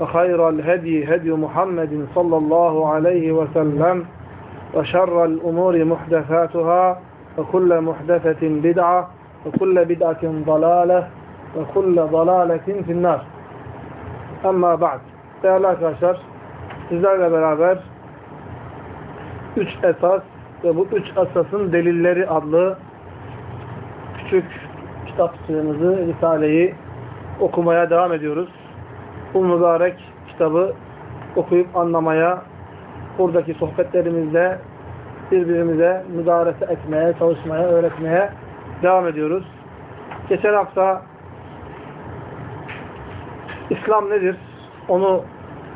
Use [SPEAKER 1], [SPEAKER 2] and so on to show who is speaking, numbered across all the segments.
[SPEAKER 1] وخير الهدي هدي محمد صلى الله عليه وسلم وشر الأمور محدثاتها وكل محدثة بدعة وكل بدعة ضلالة وكل ضلالة في النار Ama ba'd. Değerli arkadaşlar, sizlerle beraber üç esas ve bu üç esasın delilleri adlı küçük kitapçığımızı, Risale'yi okumaya devam ediyoruz bu mübarek kitabı okuyup anlamaya, buradaki sohbetlerimizde birbirimize müdarese etmeye, çalışmaya, öğretmeye devam ediyoruz. Geçen hafta İslam nedir? Onu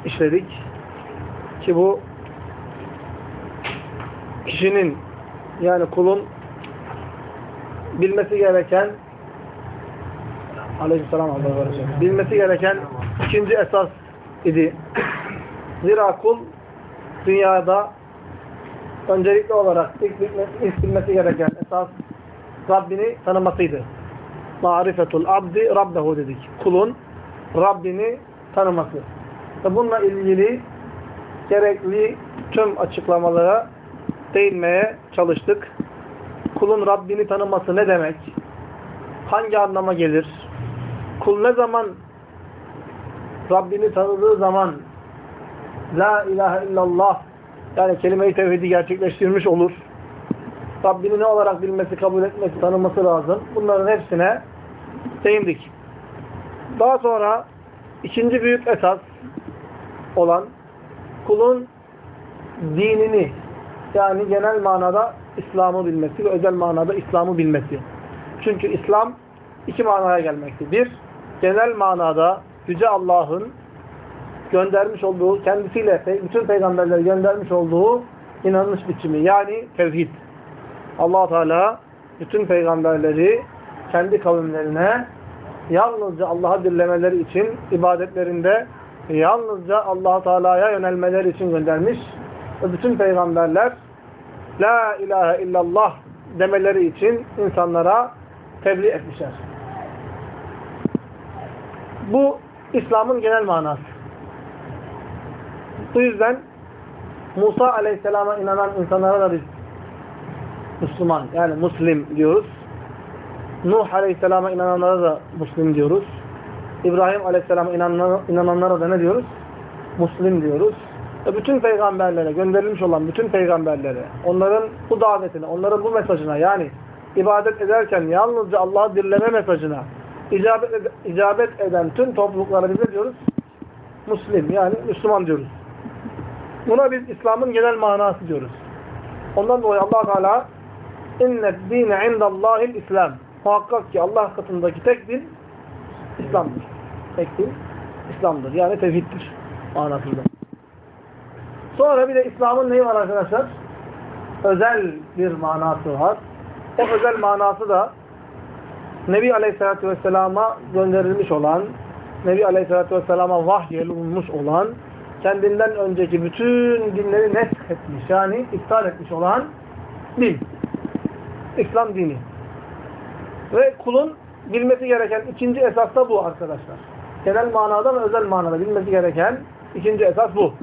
[SPEAKER 1] işledik. Ki bu kişinin yani kulun bilmesi gereken Aleykümselam bilmesi gereken ikinci esas idi. Zira kul dünyada öncelikli olarak ilk, ilk bilmesi gereken esas Rabbini tanımasıydı. Marifetul abdi rabbehu dedik. Kulun Rabbini tanıması. Ve bununla ilgili gerekli tüm açıklamalara değinmeye çalıştık. Kulun Rabbini tanıması ne demek? Hangi anlama gelir? Kul ne zaman Rabbini tanıdığı zaman La ilahe illallah yani kelime-i tevhidi gerçekleştirmiş olur. Rabbini ne olarak bilmesi, kabul etmesi, tanıması lazım. Bunların hepsine değindik. Daha sonra ikinci büyük esas olan kulun dinini yani genel manada İslam'ı bilmesi ve özel manada İslam'ı bilmesi. Çünkü İslam iki manaya gelmekte. Bir, genel manada Yüce Allah'ın göndermiş olduğu, kendisiyle bütün peygamberleri göndermiş olduğu inanış biçimi. Yani tevhid. allah Teala bütün peygamberleri kendi kavimlerine yalnızca Allah'a dirlemeleri için ibadetlerinde yalnızca allah Teala'ya yönelmeleri için göndermiş. Ve bütün peygamberler La ilahe illallah demeleri için insanlara tebliğ etmişler. Bu İslam'ın genel manası. Bu yüzden Musa Aleyhisselam'a inanan insanlara da biz Müslüman yani Müslim diyoruz. Nuh Aleyhisselam'a inananlara da Müslim diyoruz. İbrahim Aleyhisselam'a inananlara da ne diyoruz? Müslim diyoruz. Ve bütün peygamberlere, gönderilmiş olan bütün peygamberlere, onların bu davetine, onların bu mesajına yani ibadet ederken yalnızca Allah'ı dirleme mesajına icabet, ed icabet eden tüm topluluklara biz ne diyoruz? Müslim yani Müslüman diyoruz. Buna biz İslam'ın genel manası diyoruz. Ondan dolayı allah Teala innet dine indallahil İslam. Muhakkak ki Allah katındaki tek din İslam'dır. Tek din İslam'dır. Yani tevhiddir manasında. Sonra bir de İslam'ın neyi var arkadaşlar? Özel bir manası var. O özel manası da Nebi Aleyhisselatü Vesselam'a gönderilmiş olan, Nebi Aleyhisselatü Vesselam'a vahyolunmuş olan, kendinden önceki bütün dinleri nesk etmiş, yani iptal etmiş olan din. İslam dini. Ve kulun bilmesi gereken ikinci esas da bu arkadaşlar. Genel manada ve özel manada bilmesi gereken ikinci esas bu.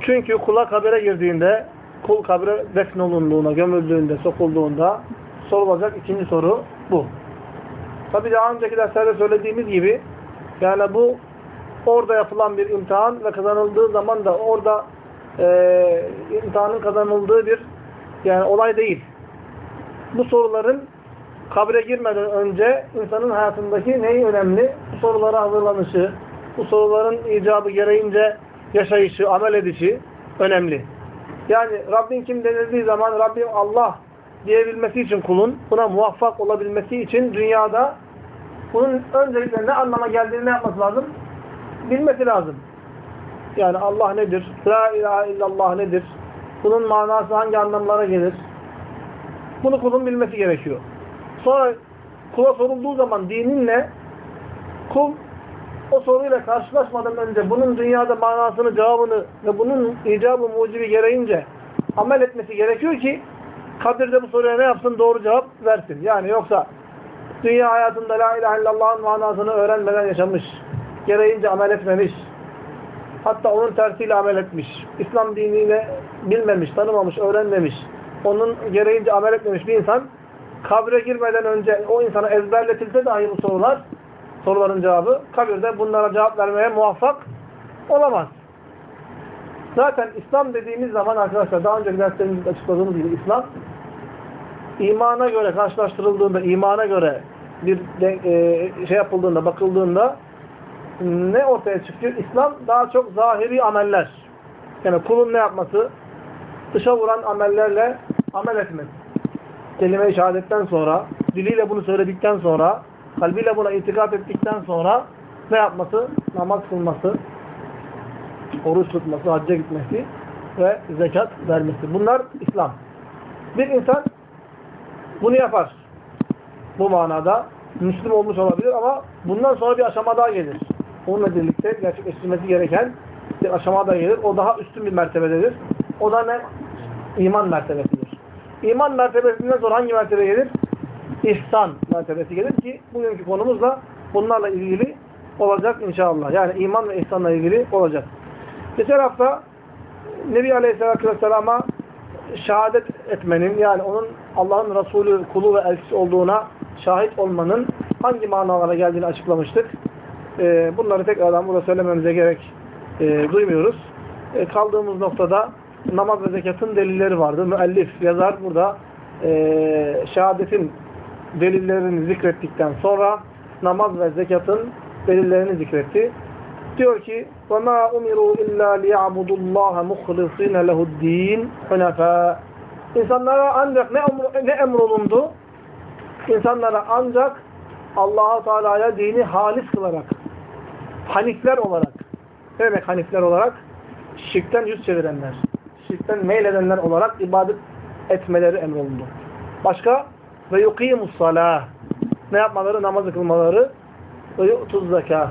[SPEAKER 1] Çünkü kula kabire girdiğinde, kul kabre defnolunduğuna, gömüldüğünde, sokulduğunda sorulacak ikinci soru bu. Tabi daha önceki derslerde söylediğimiz gibi yani bu orada yapılan bir imtihan ve kazanıldığı zaman da orada e, imtihanın kazanıldığı bir yani olay değil. Bu soruların kabre girmeden önce insanın hayatındaki neyi önemli? Bu sorulara hazırlanışı, bu soruların icabı gereğince yaşayışı, amel edişi önemli. Yani Rabbin kim denildiği zaman Rabbim Allah diyebilmesi için kulun, buna muvaffak olabilmesi için dünyada bunun öncelikle ne anlama geldiğini ne yapması lazım? Bilmesi lazım. Yani Allah nedir? La ilahe illallah nedir? Bunun manası hangi anlamlara gelir? Bunu kulun bilmesi gerekiyor. Sonra kula sorulduğu zaman dinin ne? Kul o soruyla karşılaşmadan önce bunun dünyada manasını, cevabını ve bunun icabı mucibi gereğince amel etmesi gerekiyor ki kabirde bu soruya ne yapsın? Doğru cevap versin. Yani yoksa dünya hayatında la ilahe illallah'ın manasını öğrenmeden yaşamış, gereğince amel etmemiş, hatta onun tersiyle amel etmiş, İslam dinini bilmemiş, tanımamış, öğrenmemiş, onun gereğince amel etmemiş bir insan kabre girmeden önce o insana ezberletilse dahi bu sorular, soruların cevabı, kabirde bunlara cevap vermeye muvaffak olamaz. Zaten İslam dediğimiz zaman arkadaşlar, daha önceki derslerimizde açıkladığımız gibi İslam, imana göre karşılaştırıldığında, imana göre bir e, şey yapıldığında, bakıldığında ne ortaya çıkıyor? İslam daha çok zahiri ameller. Yani kulun ne yapması? Dışa vuran amellerle amel etmesi. Kelime-i şehadetten sonra, diliyle bunu söyledikten sonra, kalbiyle buna itikat ettikten sonra ne yapması? Namaz kılması, oruç tutması, hacca gitmesi ve zekat vermesi. Bunlar İslam. Bir insan bunu yapar. Bu manada Müslüm olmuş olabilir ama bundan sonra bir aşama daha gelir. Onunla birlikte gerçekleştirmesi gereken bir aşama daha gelir. O daha üstün bir mertebededir. O da ne? İman mertebesidir. İman mertebesinden sonra hangi mertebe gelir? İhsan mertebesi gelir ki bugünkü konumuzla bunlarla ilgili olacak inşallah. Yani iman ve ihsanla ilgili olacak. Geçen hafta Nebi Aleyhisselatü Vesselam'a şehadet etmenin yani onun Allah'ın Resulü, kulu ve elçisi olduğuna şahit olmanın hangi manalara geldiğini açıklamıştık. Ee, bunları tekrardan burada söylememize gerek e, duymuyoruz. E, kaldığımız noktada namaz ve zekatın delilleri vardı. Müellif, yazar burada e, şehadetin delillerini zikrettikten sonra namaz ve zekatın delillerini zikretti. Diyor ki وَمَا اُمِرُوا اِلَّا لِيَعْبُدُ اللّٰهَ مُخْلِصِينَ لَهُ الدِّينَ حُنَفَاء İnsanlara ancak ne, emr ne emrolundu? İnsanlara ancak allah Teala'ya dini halis kılarak, hanifler olarak, ne demek hanifler olarak? Şirkten yüz çevirenler, şirkten meyledenler olarak ibadet etmeleri emrolundu. Başka? Ve yuqimus salah. Ne yapmaları? Namazı kılmaları. Ve yu'tuz zekâh.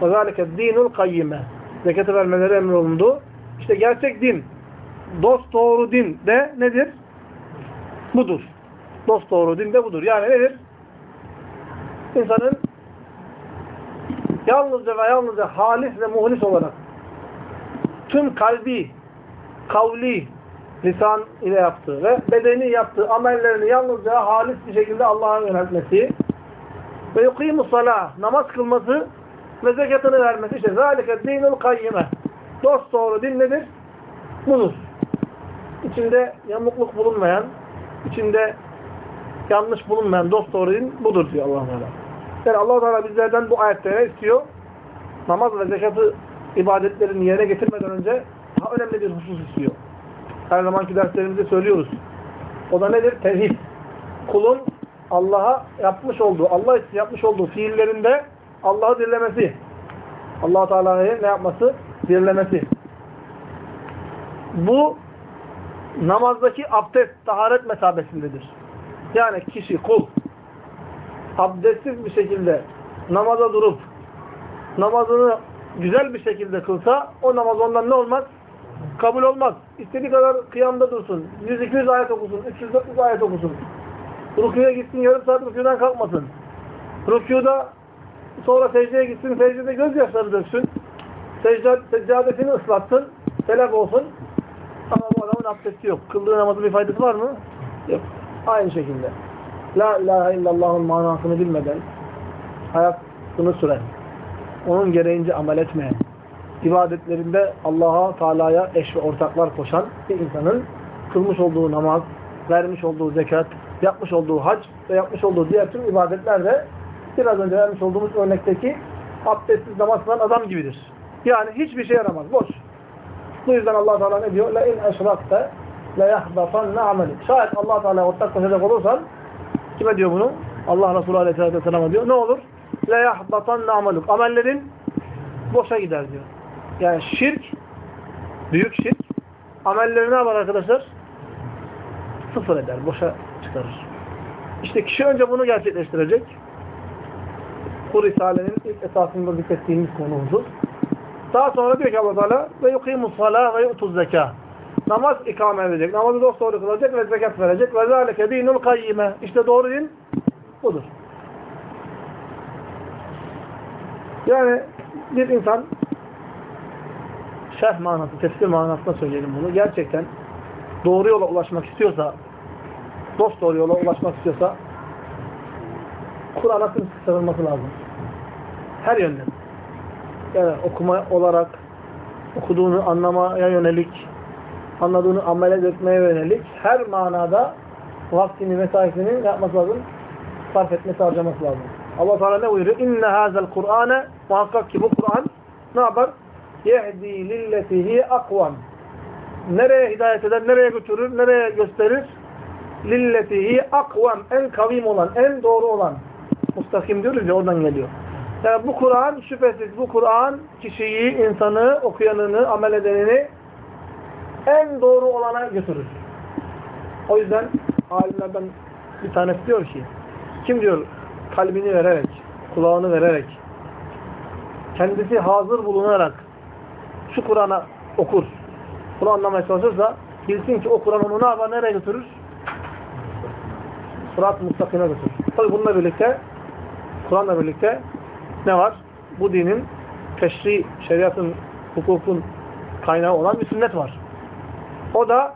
[SPEAKER 1] Zâlike dinul kayyime. Zekatı vermeleri emrolundu. İşte gerçek din, dost doğru din de nedir? Budur. Dost doğru din de budur. Yani nedir? İnsanın yalnızca ve yalnızca halis ve muhlis olarak tüm kalbi, kavli, lisan ile yaptığı ve bedeni yaptığı amellerini yalnızca halis bir şekilde Allah'a yöneltmesi ve yukimus salah, namaz kılması ve zekatını vermesi. İşte zâlike dinul kayyime. Dost doğru din nedir? Budur. İçinde yamukluk bulunmayan, içinde yanlış bulunmayan dost doğru din budur diyor allah Teala. Yani allah Teala bizlerden bu ayette ne istiyor? Namaz ve zekatı ibadetlerini yerine getirmeden önce daha önemli bir husus istiyor. Her zamanki derslerimizde söylüyoruz. O da nedir? Tevhid. Kulun Allah'a yapmış olduğu, Allah için yapmış olduğu fiillerinde Allah'ı dirlemesi. allah Teala'yı ne yapması? Dirlemesi. Bu namazdaki abdest, taharet mesabesindedir. Yani kişi, kul abdestsiz bir şekilde namaza durup namazını güzel bir şekilde kılsa o namaz ondan ne olmaz? Kabul olmaz. İstediği kadar kıyamda dursun. 100-200 ayet okusun. 300-400 ayet okusun. Rüküye gitsin yarım saat rüküden kalkmasın. Rüküda sonra secdeye gitsin. Secdede gözyaşları döksün. Secde, seccadesini ıslatsın. Telak olsun. Ama bu adamın abdesti yok. Kıldığı namazın bir faydası var mı? Yok. Aynı şekilde. La ilahe illallah'ın manasını bilmeden hayatını süren, onun gereğince amel etmeyen, ibadetlerinde Allah'a, Teala'ya eş ve ortaklar koşan bir insanın kılmış olduğu namaz, vermiş olduğu zekat, yapmış olduğu hac ve yapmış olduğu diğer tüm ibadetler de biraz önce vermiş olduğumuz örnekteki abdestsiz namaz kılan adam gibidir. Yani hiçbir şey yaramaz. Boş. Bu yüzden allah Teala ne diyor? لَاِنْ اَشْرَقْتَ لَيَحْبَطَنَّ عَمَلِكَ Şayet allah Teala ortak koşacak olursan kime diyor bunu? Allah Resulü Aleyhisselatü Vesselam'a diyor. Ne olur? لَيَحْبَطَنَّ عَمَلُكَ Amellerin boşa gider diyor. Yani şirk, büyük şirk, amelleri ne yapar arkadaşlar? Sıfır eder, boşa çıkarır. İşte kişi önce bunu gerçekleştirecek. Bu Risale'nin ilk esasında zikrettiğimiz konu husus. Daha sonra diyor ki Allah Teala ve yukimus salah ve yu'tuz zeka. Namaz ikame edecek, namazı dosdoğru kılacak ve zekat verecek. Ve zâleke dinul kayyime. İşte doğru din budur. Yani bir insan şerh manası, tefsir manasında söyleyelim bunu. Gerçekten doğru yola ulaşmak istiyorsa, dost doğru yola ulaşmak istiyorsa Kur'an'a sarılması lazım. Her yönden. Yani okuma olarak, okuduğunu anlamaya yönelik, anladığını amele dökmeye yönelik her manada vaktini, mesaisini yapması lazım? Sarf etmesi, harcaması lazım. Allah Teala ne buyuruyor? İnne hazel Kur'ane muhakkak ki bu Kur'an ne yapar? Yehdi lilletihi akvam. Nereye hidayet eder, nereye götürür, nereye gösterir? Lilletihi akvam. En kavim olan, en doğru olan. Mustakim diyoruz ya oradan geliyor. Yani bu Kur'an şüphesiz bu Kur'an kişiyi, insanı, okuyanını, amel edenini en doğru olana götürür. O yüzden alimlerden bir tanesi diyor ki kim diyor kalbini vererek, kulağını vererek kendisi hazır bulunarak şu Kur'an'a okur, bunu anlamaya çalışırsa bilsin ki o Kur'an onu ne yapar, nereye götürür? Sırat-ı mustakime götürür. Tabi bununla birlikte Kur'an'la birlikte ne var? Bu dinin teşri, şeriatın, hukukun kaynağı olan bir sünnet var. O da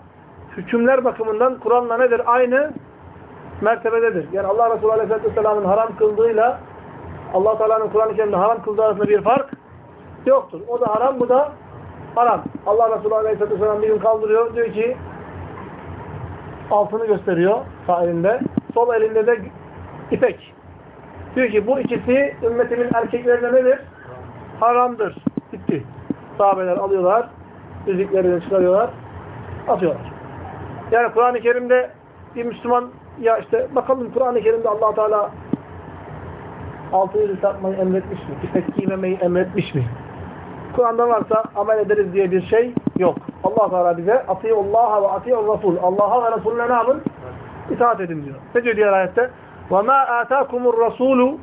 [SPEAKER 1] hükümler bakımından Kur'an'la nedir? Aynı mertebededir. Yani Allah Resulü Aleyhisselatü Vesselam'ın haram kıldığıyla allah Teala'nın Kur'an-ı Kerim'de haram kıldığı arasında bir fark yoktur. O da haram, bu da haram. Allah Resulü Aleyhisselatü Vesselam bir gün kaldırıyor. Diyor ki altını gösteriyor sağ elinde. Sol elinde de ipek. Diyor ki bu ikisi ümmetimin erkeklerine nedir? Haramdır. Bitti. Sahabeler alıyorlar. Yüzüklerini çıkarıyorlar. Atıyorlar. Yani Kur'an-ı Kerim'de bir Müslüman ya işte bakalım Kur'an-ı Kerim'de allah Teala altı yüzü takmayı emretmiş mi? İpek giymemeyi emretmiş mi? Kur'an'da varsa amel ederiz diye bir şey yok. allah Teala bize Allah'a ve atiyul Resul. Allah'a ve Resulüne ne yapın? İtaat edin diyor. Ne diyor diğer ayette? وَمَا آتَاكُمُ الرَّسُولُ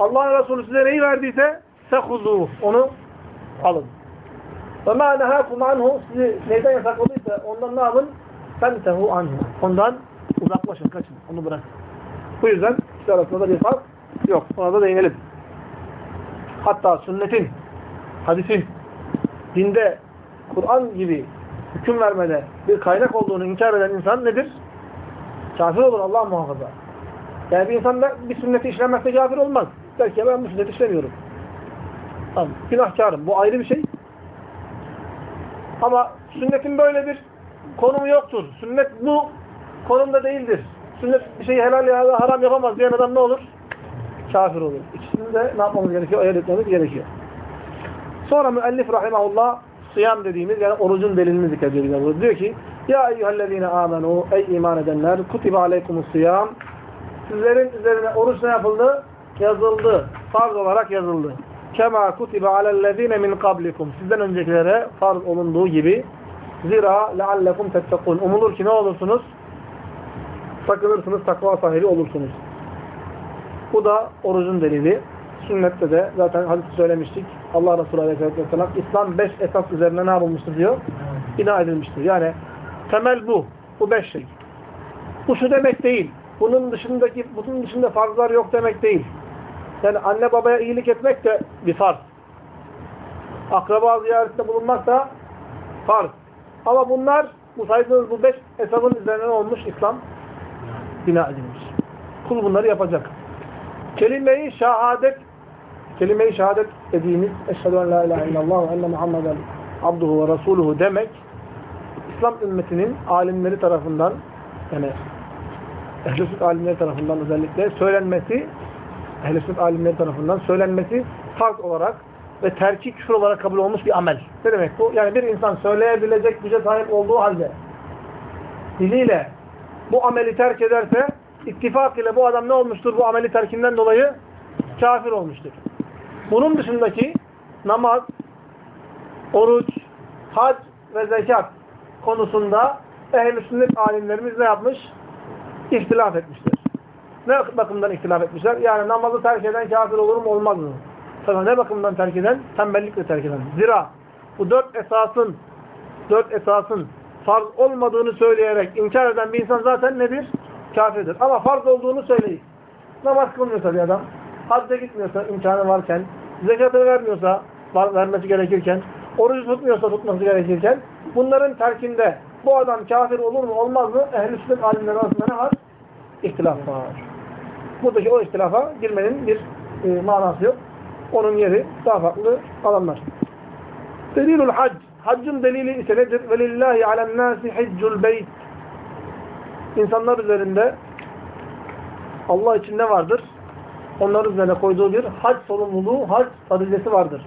[SPEAKER 1] Allah'ın Resulü size neyi verdiyse سَخُذُوهُ Onu alın. وَمَا نَهَاكُمْ عَنْهُ Sizi neyden yasakladıysa ondan ne yapın? فَنْتَهُ عَنْهُ Ondan uzaklaşın, kaçın. Onu bırakın. Bu yüzden ikisi arasında da bir fark yok. Ona da değinelim. Hatta sünnetin, hadisin, dinde, Kur'an gibi hüküm vermede bir kaynak olduğunu inkar eden insan nedir? Kafir olur Allah muhafaza. Yani bir insan da bir sünneti işlemezse kafir olmaz. Der ki ben bu sünneti işlemiyorum. Tamam. Günahkarım. Bu ayrı bir şey. Ama sünnetin böyle bir konumu yoktur. Sünnet bu konumda değildir. Sünnet bir şeyi helal ya da haram yapamaz diyen adam ne olur? Kafir olur. İkisini de ne yapmamız gerekiyor? Ayırt etmemiz gerekiyor. Sonra müellif rahimahullah sıyam dediğimiz yani orucun delilini zikrediyor. Diyor ki Ya eyyühellezine amenu ey iman edenler kutibe aleykumus sıyam sizlerin üzerine oruç ne yapıldı? Yazıldı. Farz olarak yazıldı. Kema kutibe alellezine min kablikum. Sizden öncekilere farz olunduğu gibi zira leallekum tettekun. Umulur ki ne olursunuz? Sakınırsınız, takva sahibi olursunuz. Bu da orucun delili. Sünnette de zaten hadis söylemiştik. Allah Resulü Aleyhisselatü Vesselam İslam beş esas üzerine ne yapılmıştır diyor? Bina edilmiştir. Yani temel bu. Bu beş şey. Bu şu demek değil. Bunun dışındaki bunun dışında farzlar yok demek değil. Yani anne babaya iyilik etmek de bir farz. Akraba ziyaretinde bulunmak da farz. Ama bunlar bu saydığınız bu beş esasın üzerine olmuş İslam bina edilmiş. Kul bunları yapacak. Kelime-i şehadet kelime-i şehadet dediğimiz eşhedü en la ilahe illallah ve enne Muhammeden abduhu ve rasuluhu demek İslam ümmetinin alimleri tarafından yani ehl-i sünnet alimleri tarafından özellikle söylenmesi ehl-i sünnet alimleri tarafından söylenmesi farz olarak ve terki küfür olarak kabul olmuş bir amel. Ne demek bu? Yani bir insan söyleyebilecek güce sahip olduğu halde diliyle bu ameli terk ederse ittifak ile bu adam ne olmuştur? Bu ameli terkinden dolayı kafir olmuştur. Bunun dışındaki namaz, oruç, hac ve zekat konusunda ehl-i sünnet alimlerimiz ne yapmış? İhtilaf etmişler. Ne bakımdan ihtilaf etmişler? Yani namazı terk eden kafir olur mu olmaz mı? Tabii ne bakımdan terk eden? Tembellikle terk eden. Zira bu dört esasın dört esasın farz olmadığını söyleyerek inkar eden bir insan zaten nedir? Kafirdir. Ama farz olduğunu söyleyip namaz kılmıyorsa bir adam, hacca gitmiyorsa imkanı varken, zekatı vermiyorsa vermesi gerekirken, orucu tutmuyorsa tutması gerekirken bunların terkinde bu adam kafir olur mu olmaz mı? Ehl-i sünnet alimleri arasında ne var? İhtilaf var. Buradaki o ihtilafa girmenin bir e, manası yok. Onun yeri daha farklı alanlar. Delilul hac. Haccın delili ise nedir? Velillahi alennâsi hiccul beyt. İnsanlar üzerinde Allah için ne vardır? Onların üzerine koyduğu bir hac sorumluluğu, hac farizesi vardır.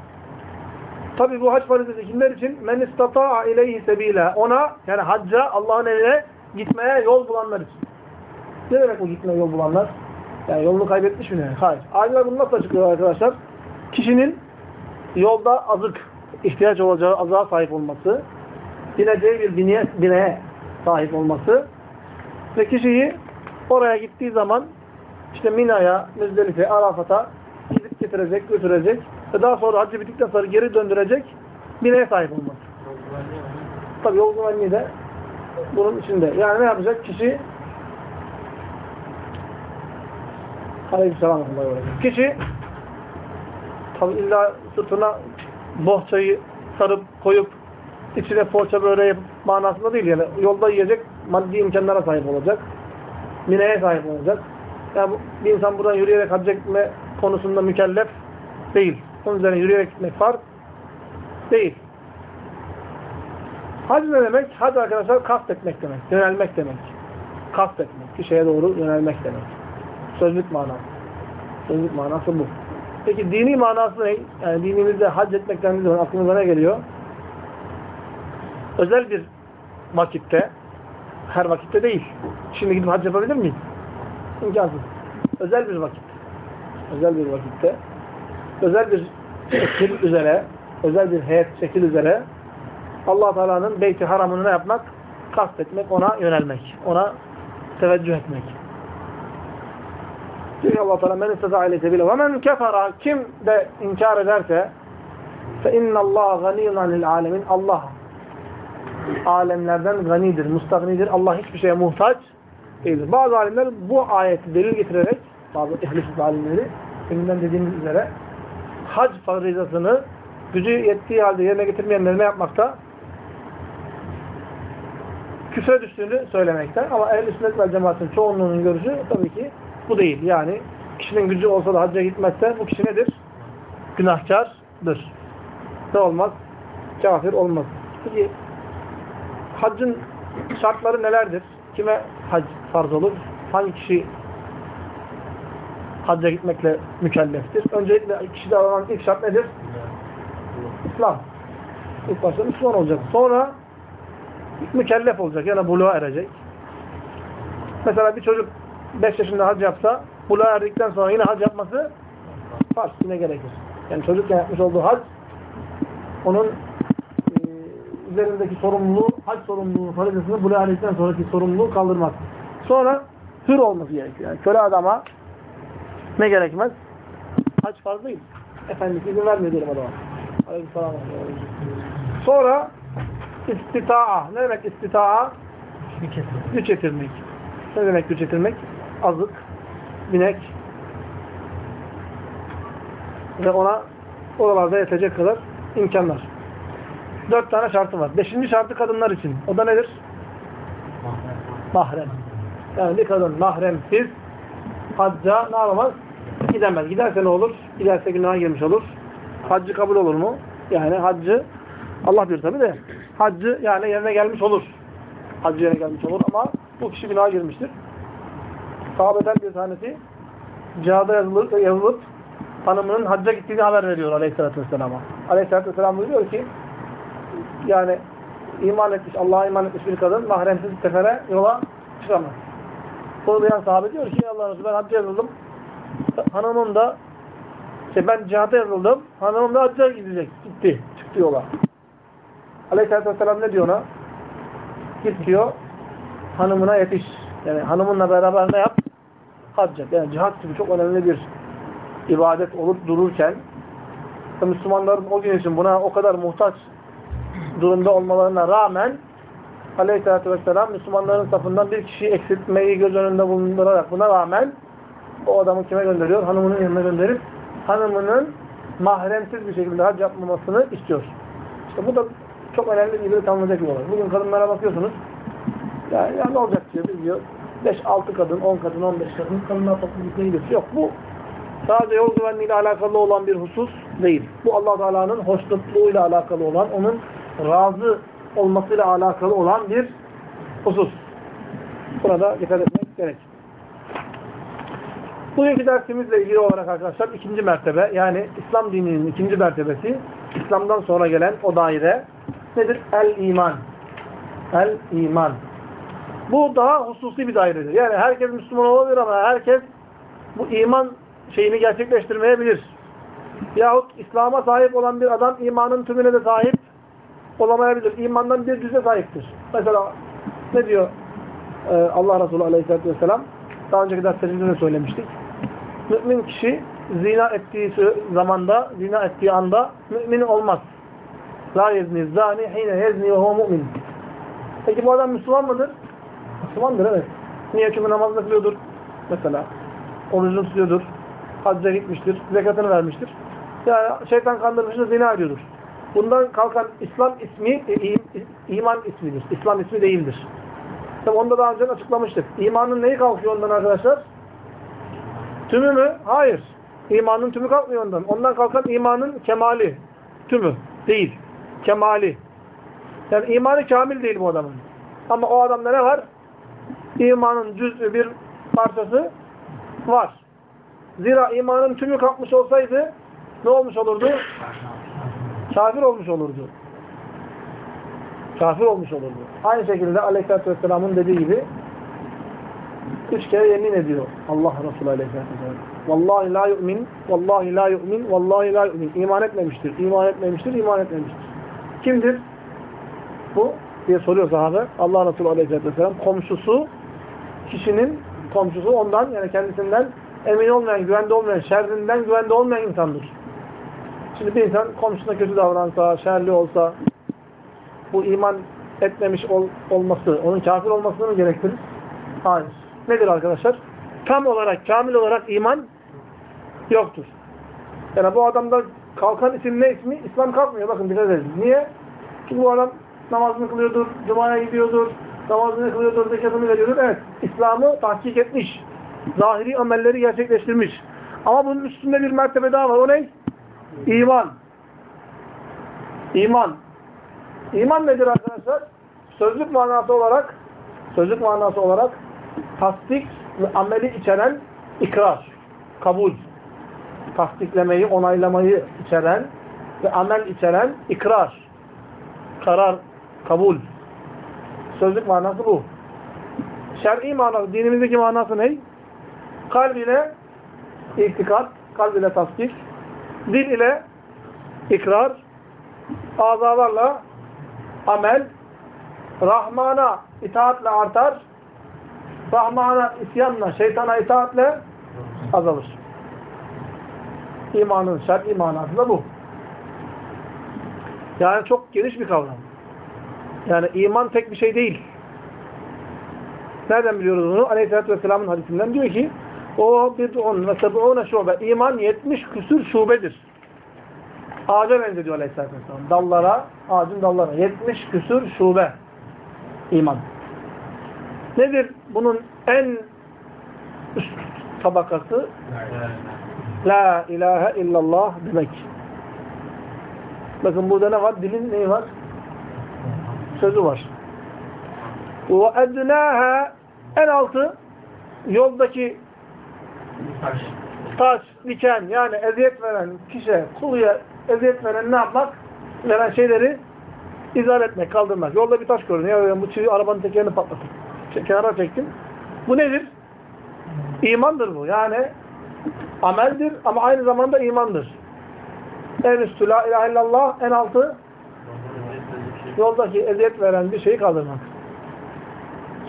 [SPEAKER 1] Tabi bu hac farizesi kimler için? Men istata'a ileyhi sebila. Ona yani hacca Allah'ın evine gitmeye yol bulanlar için. Ne demek bu gitmeye yol bulanlar? Yani yolunu kaybetmiş mi? Yani? Hayır. Alimler bunu nasıl açıklıyor arkadaşlar? Kişinin yolda azık, ihtiyaç olacağı azığa sahip olması, bineceği bir bineye, bineye sahip olması ve kişiyi oraya gittiği zaman işte Mina'ya, Müzdelife, Arafat'a gidip getirecek, götürecek ve daha sonra hacı bittikten sonra geri döndürecek bineye sahip olması. Tabi yol güvenliği de bunun içinde. Yani ne yapacak? Kişi Aleykümselam. Kişi tabi illa sırtına bohçayı sarıp koyup içine poğaça böyle yapıp manasında değil yani yolda yiyecek maddi imkanlara sahip olacak. Mineye sahip olacak. Yani bir insan buradan yürüyerek hacca gitme konusunda mükellef değil. Onun üzerine yürüyerek gitmek farz değil. Hac ne demek? Hac arkadaşlar kast etmek demek. Yönelmek demek. Kast etmek. Kişiye doğru yönelmek demek. Sözlük manası. Sözlük manası bu. Peki dini manası ne? Yani dinimizde hac etmekten zaman aklımıza ne geliyor? Özel bir vakitte, her vakitte değil. Şimdi gidip hac yapabilir miyim? İmkansız. Özel bir vakit. Özel bir vakitte, özel bir şekil üzere, özel bir heyet şekil üzere allah Teala'nın beyti haramını ne yapmak? Kastetmek, ona yönelmek, ona teveccüh etmek. Diyor ki allah Teala men istata ile sebile ve men kefara kim de inkar ederse fe innallah ganiyun anil alemin Allah alemlerden ganidir, mustagnidir. Allah hiçbir şeye muhtaç değildir. Bazı alimler bu ayeti delil getirerek bazı ehl-i alimleri elinden dediğimiz üzere hac farizasını gücü yettiği halde yerine getirmeyenler ne yapmakta? Küfre düştüğünü söylemekte. Ama ehl-i sünnet ve cemaatin çoğunluğunun görüşü tabii ki bu değil. Yani kişinin gücü olsa da hacca gitmezse bu kişi nedir? Günahkardır. Ne olmaz? Kafir olmaz. Peki haccın şartları nelerdir? Kime hac farz olur? Hangi kişi hacca gitmekle mükelleftir? Öncelikle kişide aranan ilk şart nedir? İslam. İlk başta Müslüman olacak. Sonra mükellef olacak. Yani buluğa erecek. Mesela bir çocuk 5 yaşında hac yapsa buluğa erdikten sonra yine hac yapması farz. Yine gerekir. Yani çocukken yapmış olduğu hac onun e, üzerindeki sorumluluğu, hac sorumluluğu, farizasını buluğa erdikten sonraki sorumluluğu kaldırmaz. Sonra hür olması gerekiyor. Yani köle adama ne gerekmez? Hac farz değil. Efendisi izin vermiyor diyelim adama. Aleykümselam. Sonra istita'a. Ne demek istita'a? Güç yetirmek. Ne demek güç yetirmek? Azık, binek ve ona oralarda yetecek kadar imkanlar. Dört tane şartı var. Beşinci şartı kadınlar için. O da nedir? Mahrem. Yani bir kadın mahremsiz hacca ne yapamaz? Gidemez. Giderse ne olur? Giderse günaha girmiş olur. Haccı kabul olur mu? Yani haccı Allah bilir tabi de haccı yani yerine gelmiş olur. Haccı yerine gelmiş olur ama bu kişi günaha girmiştir. Sahabeden bir tanesi cihada yazılıp, yazılıp hanımının hacca gittiğini haber veriyor aleyhissalatü vesselam'a. Aleyhissalatü vesselam buyuruyor ki yani iman etmiş, Allah'a iman etmiş bir kadın mahremsiz sefere yola çıkamaz. Bunu duyan sahabe diyor ki Allah Resulü ben hacca yazıldım. Hanımım da işte ben cihada yazıldım. Hanımım da hacca gidecek. Gitti. Çıktı yola. Aleyhisselatü Vesselam ne diyor ona? Git diyor. Hanımına yetiş. Yani hanımınla beraber ne yap? Hacca. Yani cihat gibi çok önemli bir ibadet olup dururken Müslümanların o gün için buna o kadar muhtaç durumda olmalarına rağmen Aleyhisselatü Vesselam Müslümanların safından bir kişiyi eksiltmeyi göz önünde bulundurarak buna rağmen o adamı kime gönderiyor? Hanımının yanına gönderip hanımının mahremsiz bir şekilde hac yapmamasını istiyor. İşte bu da çok önemli bir ibret alınacak bir olay. Bugün kadınlara bakıyorsunuz. Yani ya ne olacak diyor, biz diyor. 5-6 kadın, 10 kadın, 15 kadın kadınlar toplulukuna gidiyor. Yok bu sadece yol güvenliğiyle alakalı olan bir husus değil. Bu allah Teala'nın hoşnutluğuyla alakalı olan, onun razı olmasıyla alakalı olan bir husus. Buna da dikkat etmek gerek. Bugünkü dersimizle ilgili olarak arkadaşlar ikinci mertebe yani İslam dininin ikinci mertebesi İslam'dan sonra gelen o daire nedir? El-iman. El-iman. Bu daha hususi bir dairedir. Yani herkes Müslüman olabilir ama herkes bu iman şeyini gerçekleştirmeyebilir. Yahut İslam'a sahip olan bir adam imanın tümüne de sahip olamayabilir. İmandan bir cüze sahiptir. Mesela ne diyor ee, Allah Resulü Aleyhisselatü Vesselam? Daha önceki derslerimizde de söylemiştik. Mümin kişi zina ettiği zamanda, zina ettiği anda mümin olmaz. La yezni zani hine yezni ve mu'min. Peki bu adam Müslüman mıdır? Müslümandır evet. Niye? Çünkü namazını kılıyordur. Mesela. Orucunu tutuyordur. Hacca gitmiştir. Zekatını vermiştir. Yani şeytan kandırmıştır, zina ediyordur. Bundan kalkan İslam ismi e, iman ismidir. İslam ismi değildir. Tabi onu da daha önce açıklamıştık. İmanın neyi kalkıyor ondan arkadaşlar? Tümü mü? Hayır. İmanın tümü kalkmıyor ondan. Ondan kalkan imanın kemali. Tümü. Değil. Kemali. Yani imanı kamil değil bu adamın. Ama o adamda ne var? İmanın cüz'ü bir parçası var. Zira imanın tümü kalkmış olsaydı ne olmuş olurdu? Kafir olmuş olurdu. Kafir olmuş olurdu. Aynı şekilde Aleyhisselatü Vesselam'ın dediği gibi üç kere yemin ediyor Allah Resulü Aleyhisselatü Vesselam. Vallahi la yu'min, vallahi la yu'min, vallahi la yu'min. İman etmemiştir, iman etmemiştir, iman etmemiştir. Kimdir? Bu diye soruyor sahabe. Allah Resulü Aleyhisselatü Vesselam komşusu kişinin komşusu ondan yani kendisinden emin olmayan, güvende olmayan, şerrinden güvende olmayan insandır. Şimdi bir insan komşusuna kötü davransa, şerli olsa bu iman etmemiş ol, olması, onun kafir olmasını mı gerektirir? Hayır. Nedir arkadaşlar? Tam olarak, kamil olarak iman yoktur. Yani bu adamda kalkan isim ne ismi? İslam kalkmıyor. Bakın dikkat edin. Niye? Çünkü bu adam namazını kılıyordur, cumaya gidiyordur, namazını kılıyordur, zekatını veriyordur. Evet, İslam'ı tahkik etmiş. Zahiri amelleri gerçekleştirmiş. Ama bunun üstünde bir mertebe daha var. O ne? İman. İman. İman nedir arkadaşlar? Sözlük manası olarak sözlük manası olarak tasdik ameli içeren ikrar, kabul. Tasdiklemeyi, onaylamayı içeren ve amel içeren ikrar, karar, kabul. Sözlük manası bu. Şer'i manası, dinimizdeki manası ne? Kalb ile itikat, kalb ile tasdik, dil ile ikrar, azalarla amel, Rahman'a itaatle artar, Rahman'a isyanla, şeytana itaatle azalır. İmanın şart manası da bu. Yani çok geniş bir kavram. Yani iman tek bir şey değil. Nereden biliyoruz bunu? Aleyhisselatü Vesselam'ın hadisinden diyor ki o bid'un ve seb'une şube. İman 70 küsür şubedir. Ağaca benzediyor Aleyhisselatü Vesselam. Dallara, ağacın dallarına. 70 küsür şube. İman. Nedir bunun en üst tabakası La ilahe illallah demek. Bakın burada ne var? Dilin neyi var? Sözü var. Ve ednâhe en altı yoldaki taş, diken yani eziyet veren kişiye, kuluya eziyet veren ne yapmak? Veren şeyleri izah etmek, kaldırmak. Yolda bir taş görünüyor. Ya bu çivi arabanın tekerini patlatır. Kenara çektim. Bu nedir? İmandır bu. Yani ameldir ama aynı zamanda imandır. En üstü la ilahe illallah, en altı yoldaki eziyet veren bir şeyi kaldırmak.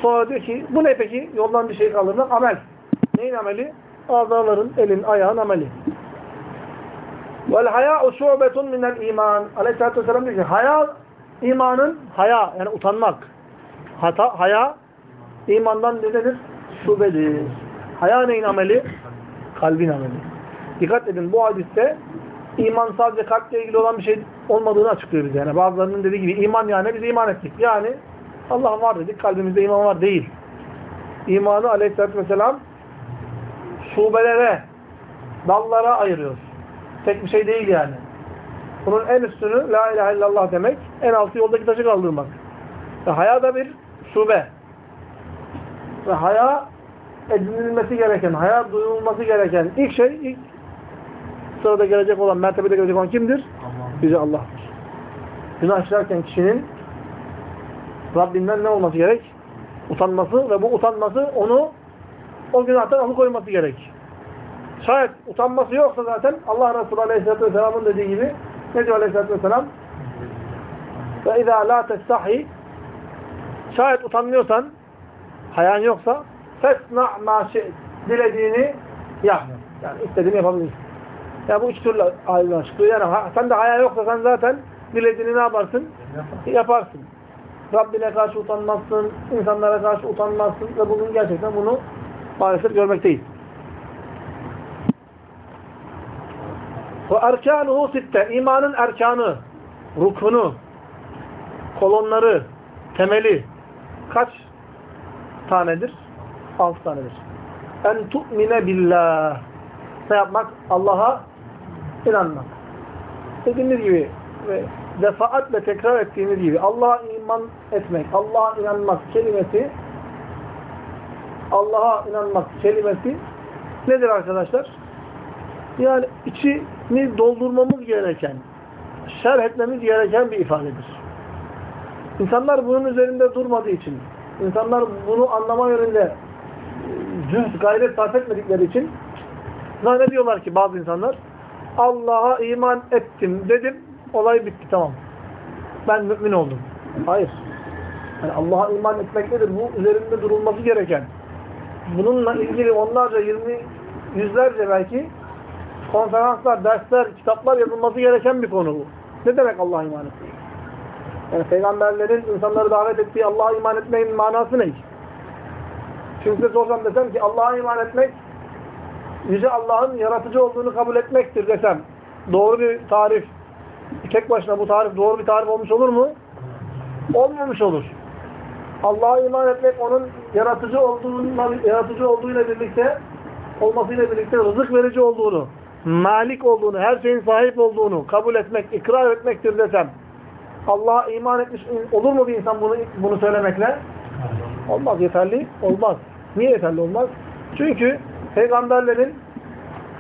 [SPEAKER 1] Sonra diyor ki bu ne peki? Yoldan bir şey kaldırmak amel. Neyin ameli? Azaların, elin, ayağın ameli. Vel haya'u şubetun minel iman. Aleyhisselatü vesselam diyor ki haya imanın haya yani utanmak. Hata, haya imandan ne denir? Şubedir. Haya neyin ameli? Kalbin ameli. Dikkat edin bu hadiste iman sadece kalple ilgili olan bir şey olmadığını açıklıyor bize. Yani bazılarının dediği gibi iman yani biz iman ettik. Yani Allah var dedik, kalbimizde iman var değil. İmanı aleyhissalatü vesselam şubelere, dallara ayırıyor. Tek bir şey değil yani. Bunun en üstünü la ilahe illallah demek, en altı yoldaki taşı kaldırmak. Ve haya da bir şube. Ve haya edinilmesi gereken, haya duyulması gereken ilk şey, ilk sırada gelecek olan, mertebede gelecek olan kimdir? Yüce Allah'tır. Günah işlerken kişinin Rabbinden ne olması gerek? Utanması ve bu utanması onu o günahtan alıkoyması gerek. Şayet utanması yoksa zaten Allah Resulü Aleyhisselatü Vesselam'ın dediği gibi ne diyor Aleyhisselatü Vesselam? Ve izâ lâ testahi Şayet utanmıyorsan hayan yoksa fesna mâ dilediğini yap. Yani istediğini yapabilirsin. Ya bu üç türlü ayrı açıklıyor. Yani sen de haya yoksa sen zaten dilediğini ne yaparsın? Yaparsın. Rabbine karşı utanmazsın, insanlara karşı utanmazsın ve bugün gerçekten bunu maalesef görmekteyiz. Ve erkanuhu sitte. İmanın erkanı, rukunu, kolonları, temeli kaç tanedir? Altı tanedir. En tu'mine billah. Ne yapmak? Allah'a inanmak. Dediğimiz gibi ve defaatle tekrar ettiğimiz gibi Allah'a iman etmek, Allah'a inanmak kelimesi Allah'a inanmak kelimesi nedir arkadaşlar? Yani içini doldurmamız gereken, şerh etmemiz gereken bir ifadedir. İnsanlar bunun üzerinde durmadığı için, insanlar bunu anlama yönünde cüz, gayret sarf etmedikleri için zannediyorlar ki bazı insanlar Allah'a iman ettim dedim, olay bitti tamam. Ben mümin oldum. Hayır. Yani Allah'a iman etmek nedir? Bu üzerinde durulması gereken. Bununla ilgili onlarca, yirmi, yüzlerce belki konferanslar, dersler, kitaplar yazılması gereken bir konu bu. Ne demek Allah'a iman etmek? Yani peygamberlerin insanları davet ettiği Allah'a iman etmeyin manası ne? Çünkü size sorsam desem ki Allah'a iman etmek Yüce Allah'ın yaratıcı olduğunu kabul etmektir desem doğru bir tarif tek başına bu tarif doğru bir tarif olmuş olur mu? Olmamış olur. Allah'a iman etmek onun yaratıcı olduğuyla, yaratıcı olduğuyla birlikte olmasıyla birlikte rızık verici olduğunu, malik olduğunu, her şeyin sahip olduğunu kabul etmek, ikrar etmektir desem Allah'a iman etmiş olur mu bir insan bunu bunu söylemekle? Olmaz. Yeterli olmaz. Niye yeterli olmaz? Çünkü peygamberlerin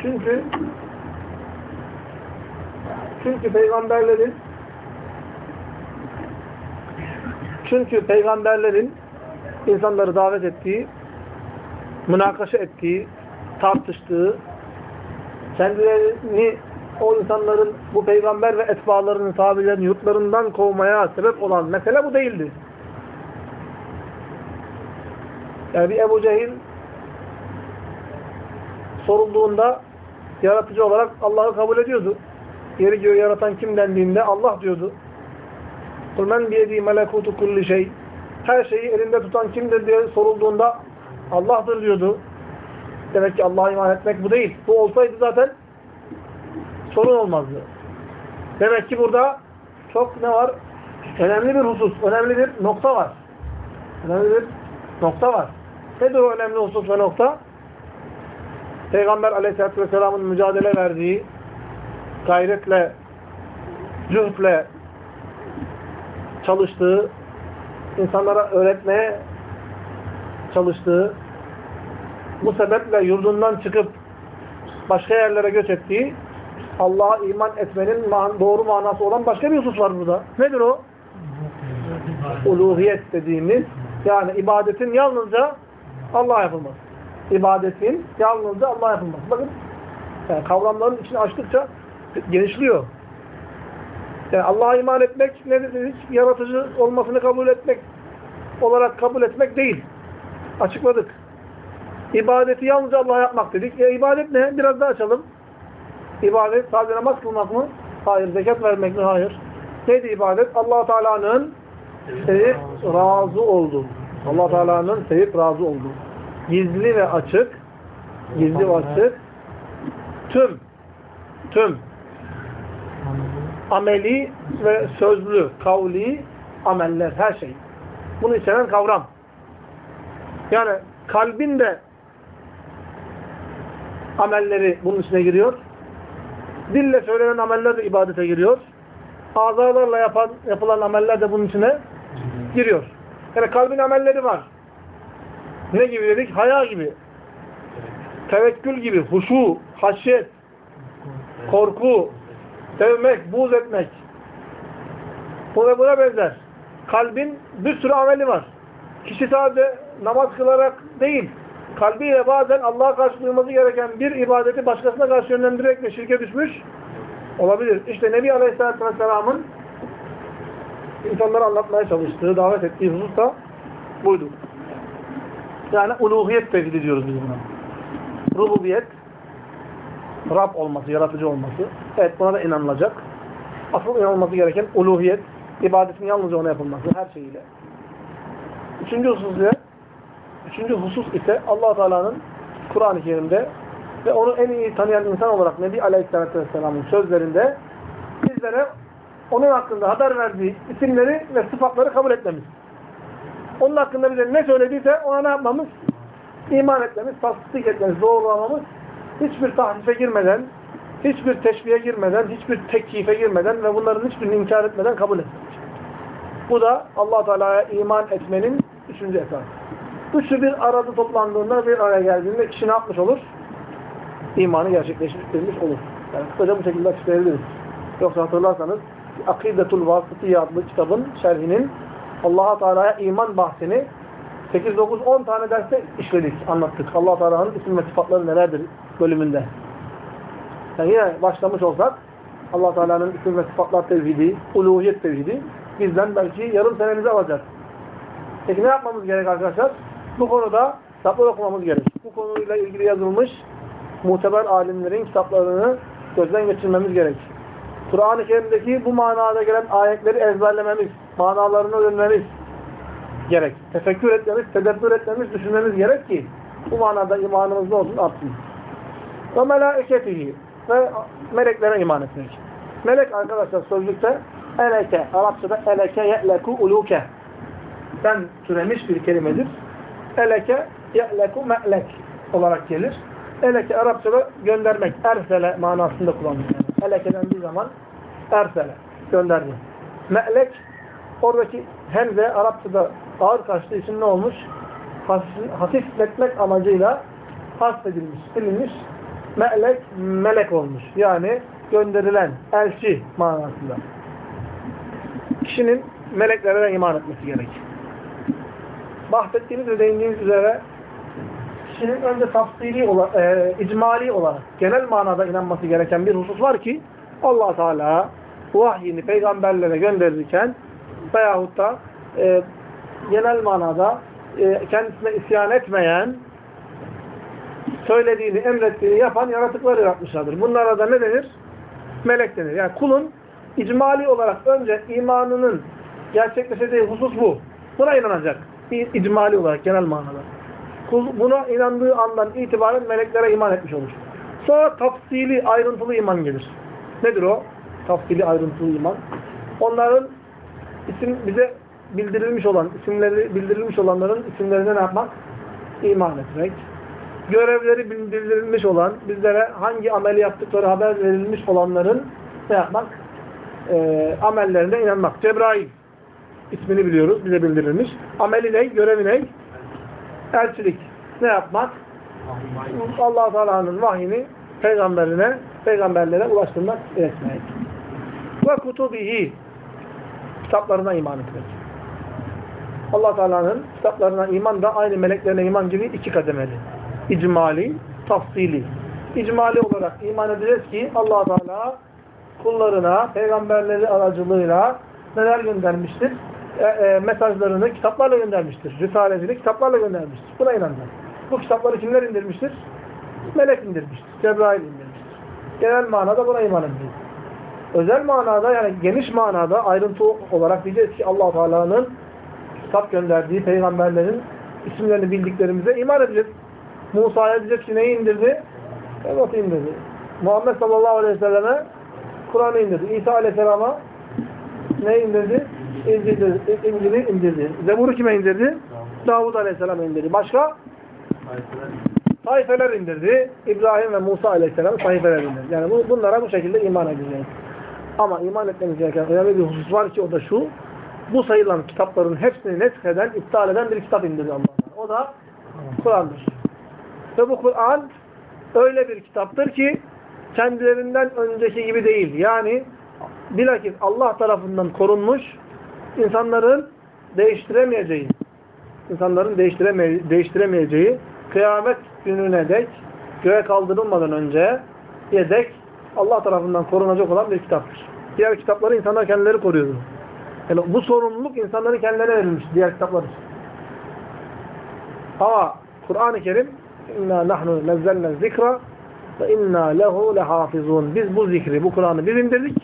[SPEAKER 1] çünkü çünkü peygamberlerin çünkü peygamberlerin insanları davet ettiği, münakaşa ettiği, tartıştığı, kendilerini o insanların bu peygamber ve etbalarının sahabelerin yurtlarından kovmaya sebep olan mesele bu değildi. Yani bir Ebu Cehil sorulduğunda yaratıcı olarak Allah'ı kabul ediyordu. Yeri göğü yaratan kim dendiğinde Allah diyordu. Kulmen biyedi melekutu kulli şey. Her şeyi elinde tutan kimdir diye sorulduğunda Allah'tır diyordu. Demek ki Allah'a iman etmek bu değil. Bu olsaydı zaten sorun olmazdı. Demek ki burada çok ne var? Önemli bir husus, önemli bir nokta var. Önemli bir nokta var. Nedir o önemli husus ve nokta? Peygamber aleyhissalatü vesselamın mücadele verdiği gayretle, cühdle çalıştığı, insanlara öğretmeye çalıştığı, bu sebeple yurdundan çıkıp başka yerlere göç ettiği, Allah'a iman etmenin doğru manası olan başka bir husus var burada. Nedir o? Uluhiyet dediğimiz, yani ibadetin yalnızca Allah'a yapılması. İbadetin yalnızca Allah'a yapılması. Bakın, yani kavramların içini açtıkça genişliyor. Yani Allah'a iman etmek nedir? Hiç yaratıcı olmasını kabul etmek olarak kabul etmek değil. Açıkladık. İbadeti yalnızca Allah'a yapmak dedik. E ibadet ne? Biraz daha açalım. İbadet sadece namaz kılmak mı? Hayır. Zekat vermek mi? Hayır. Neydi ibadet? allah Teala'nın sevip razı olduğu. allah Teala'nın sevip razı olduğu. Gizli ve açık gizli ve açık tüm tüm ameli ve sözlü, kavli ameller, her şey. Bunu içeren kavram. Yani kalbin de amelleri bunun içine giriyor. Dille söylenen ameller de ibadete giriyor. Azalarla yapan, yapılan ameller de bunun içine giriyor. Yani kalbin amelleri var. Ne gibi dedik? Haya gibi. Tevekkül gibi. Huşu, haşyet, korku, sevmek, buğz etmek. Buna buna benzer. Kalbin bir sürü ameli var. Kişi sadece namaz kılarak değil, kalbiyle bazen Allah'a karşı duyması gereken bir ibadeti başkasına karşı yönlendirerek ve şirke düşmüş olabilir. İşte Nebi Aleyhisselatü Vesselam'ın insanlara anlatmaya çalıştığı, davet ettiği husus da buydu. Yani uluhiyet tevhidi diyoruz biz buna. Rububiyet, Rab olması, yaratıcı olması. Evet buna da inanılacak. Asıl inanılması gereken uluhiyet, ibadetin yalnızca ona yapılması her şeyiyle. Üçüncü husus ise, üçüncü husus ise allah Teala'nın Kur'an-ı Kerim'de ve onu en iyi tanıyan insan olarak Nebi Aleyhisselatü Vesselam'ın sözlerinde bizlere onun hakkında haber verdiği isimleri ve sıfatları kabul etmemiz. Onun hakkında bize ne söylediyse ona ne yapmamız? İman etmemiz, tasdik etmemiz, doğrulamamız hiçbir tahrife girmeden, hiçbir teşbihe girmeden, hiçbir tekyife girmeden ve bunların hiçbirini inkar etmeden kabul etmek. Bu da allah Teala'ya iman etmenin üçüncü esası. Üçü bir arada toplandığında, bir araya geldiğinde kişi ne yapmış olur? İmanı gerçekleştirmiş olur. Yani kısaca bu şekilde açıklayabiliriz. Yoksa hatırlarsanız Akidetul Vasıtiye adlı kitabın şerhinin allah Teala'ya iman bahsini 8, 9, 10 tane derste işledik, anlattık. allah Teala'nın isim ve sıfatları nelerdir bölümünde. Yani yine başlamış olsak allah Teala'nın isim ve sıfatlar tevhidi, uluhiyet tevhidi bizden belki yarım senemizi alacak. Peki ne yapmamız gerek arkadaşlar? Bu konuda kitaplar okumamız gerek. Bu konuyla ilgili yazılmış muteber alimlerin kitaplarını gözden geçirmemiz gerek. Kur'an-ı Kerim'deki bu manada gelen ayetleri ezberlememiz, manalarını öğrenmemiz gerek. Tefekkür etmemiz, tedebbür etmemiz, düşünmemiz gerek ki bu manada imanımız ne olsun artsın. Ve melaiketihi ve meleklere iman etmek. Melek arkadaşlar sözlükte eleke, Arapçada eleke ye'leku uluke den türemiş bir kelimedir. Eleke ye'leku me'lek olarak gelir. Eleke Arapçada göndermek, ersele manasında kullanılır. Eleke dendiği zaman ersele, gönderme. Me'lek oradaki hemze Arapçada ağır kaçtığı için ne olmuş? Hafifletmek amacıyla hasfedilmiş, silinmiş. Melek, melek olmuş. Yani gönderilen, elçi manasında. Kişinin meleklere iman etmesi gerek. Bahsettiğimiz ve değindiğimiz üzere kişinin önce tafsili olarak, e, icmali olarak genel manada inanması gereken bir husus var ki allah Teala vahyini peygamberlere gönderirken veyahut da e, genel manada e, kendisine isyan etmeyen söylediğini, emrettiğini yapan yaratıklar yaratmışlardır. Bunlara da ne denir? Melek denir. Yani kulun icmali olarak önce imanının gerçekleşeceği husus bu. Buna inanacak. İcmali olarak, genel manada. Kul buna inandığı andan itibaren meleklere iman etmiş olur. Sonra tafsili, ayrıntılı iman gelir. Nedir o? Tafsili, ayrıntılı iman. Onların isim bize bildirilmiş olan, isimleri bildirilmiş olanların isimlerine ne yapmak? İman etmek. görevleri bildirilmiş olan, bizlere hangi ameli yaptıkları haber verilmiş olanların ne yapmak? E, amellerine inanmak. Cebrail ismini biliyoruz, bize bildirilmiş. Ameli ne? Görevi ne? Elçilik. Ne yapmak? allah Teala'nın vahyini peygamberine, peygamberlere ulaştırmak, iletmek. Ve kutubihi kitaplarına iman etmek. allah Teala'nın kitaplarına iman da aynı meleklerine iman gibi iki kademeli. İcmali, tafsili. İcmali olarak iman edeceğiz ki allah Teala kullarına, peygamberleri aracılığıyla neler göndermiştir? E, e, mesajlarını kitaplarla göndermiştir. Risalesini kitaplarla göndermiştir. Buna inanacağız. Bu kitapları kimler indirmiştir? Melek indirmiştir. Cebrail indirmiştir. Genel manada buna iman edeceğiz. Özel manada yani geniş manada ayrıntı olarak diyeceğiz ki allah Teala'nın kitap gönderdiği peygamberlerin isimlerini bildiklerimize iman edeceğiz. Musa'ya diyecek ki neyi indirdi? Evet indirdi. Muhammed sallallahu aleyhi ve selleme Kur'an'ı indirdi. İsa aleyhisselama ne indirdi? İncil'i, İncil'i indirdi. Zebur'u kime indirdi? Davud aleyhisselama indirdi. Başka? Sayfeler indirdi. İbrahim ve Musa aleyhisselam sayfeler indirdi. Yani bu, bunlara bu şekilde iman edeceğiz. Ama iman etmemiz gereken önemli bir husus var ki o da şu. Bu sayılan kitapların hepsini nesheden, iptal eden bir kitap indirdi Allah. O da Kur'an'dır. Ve bu Kur'an öyle bir kitaptır ki kendilerinden önceki gibi değil. Yani bilakis Allah tarafından korunmuş insanların değiştiremeyeceği insanların değiştireme değiştiremeyeceği kıyamet gününe dek göğe kaldırılmadan önce dek Allah tarafından korunacak olan bir kitaptır. Diğer kitapları insanlar kendileri koruyordu. Yani bu sorumluluk insanların kendilerine verilmiş diğer kitaplar için. Ama Kur'an-ı Kerim inna nahnu nezzelne zikra ve inna lehu lehafizun. Biz bu zikri, bu Kur'an'ı biz indirdik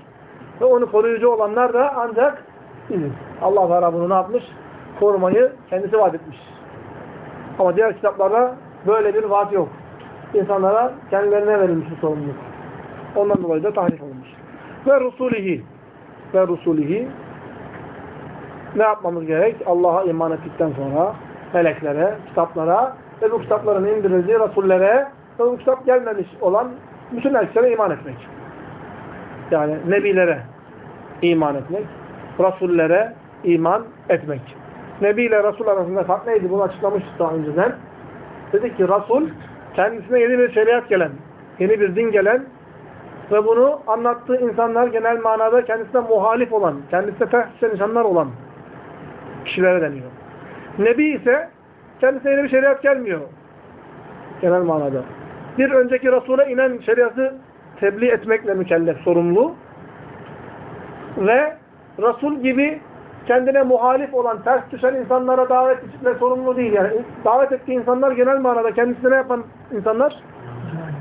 [SPEAKER 1] ve onu koruyucu olanlar da ancak biziz. Allah Teala bunu ne yapmış? Korumayı kendisi vaat etmiş. Ama diğer kitaplarda böyle bir vaat yok. İnsanlara kendilerine verilmiş bu sorumluluk. Ondan dolayı da tahrif olmuş. Ve rusulihi ve rusulihi ne yapmamız gerek? Allah'a iman ettikten sonra meleklere, kitaplara ve bu kitapların indirildiği rasullere ve bu kitap gelmemiş olan bütün elçilere iman etmek. Yani nebilere iman etmek, rasullere iman etmek. Nebi ile Resul arasında fark neydi? Bunu açıklamıştık daha önceden. Dedi ki Resul kendisine yeni bir şeriat gelen, yeni bir din gelen ve bunu anlattığı insanlar genel manada kendisine muhalif olan, kendisine ters düşen insanlar olan kişilere deniyor. Nebi ise kendisine yeni bir şeriat gelmiyor. Genel manada. Bir önceki Resul'e inen şeriatı tebliğ etmekle mükellef, sorumlu. Ve Resul gibi kendine muhalif olan, ters düşen insanlara davet etmekle sorumlu değil. Yani davet ettiği insanlar genel manada kendisine yapan insanlar,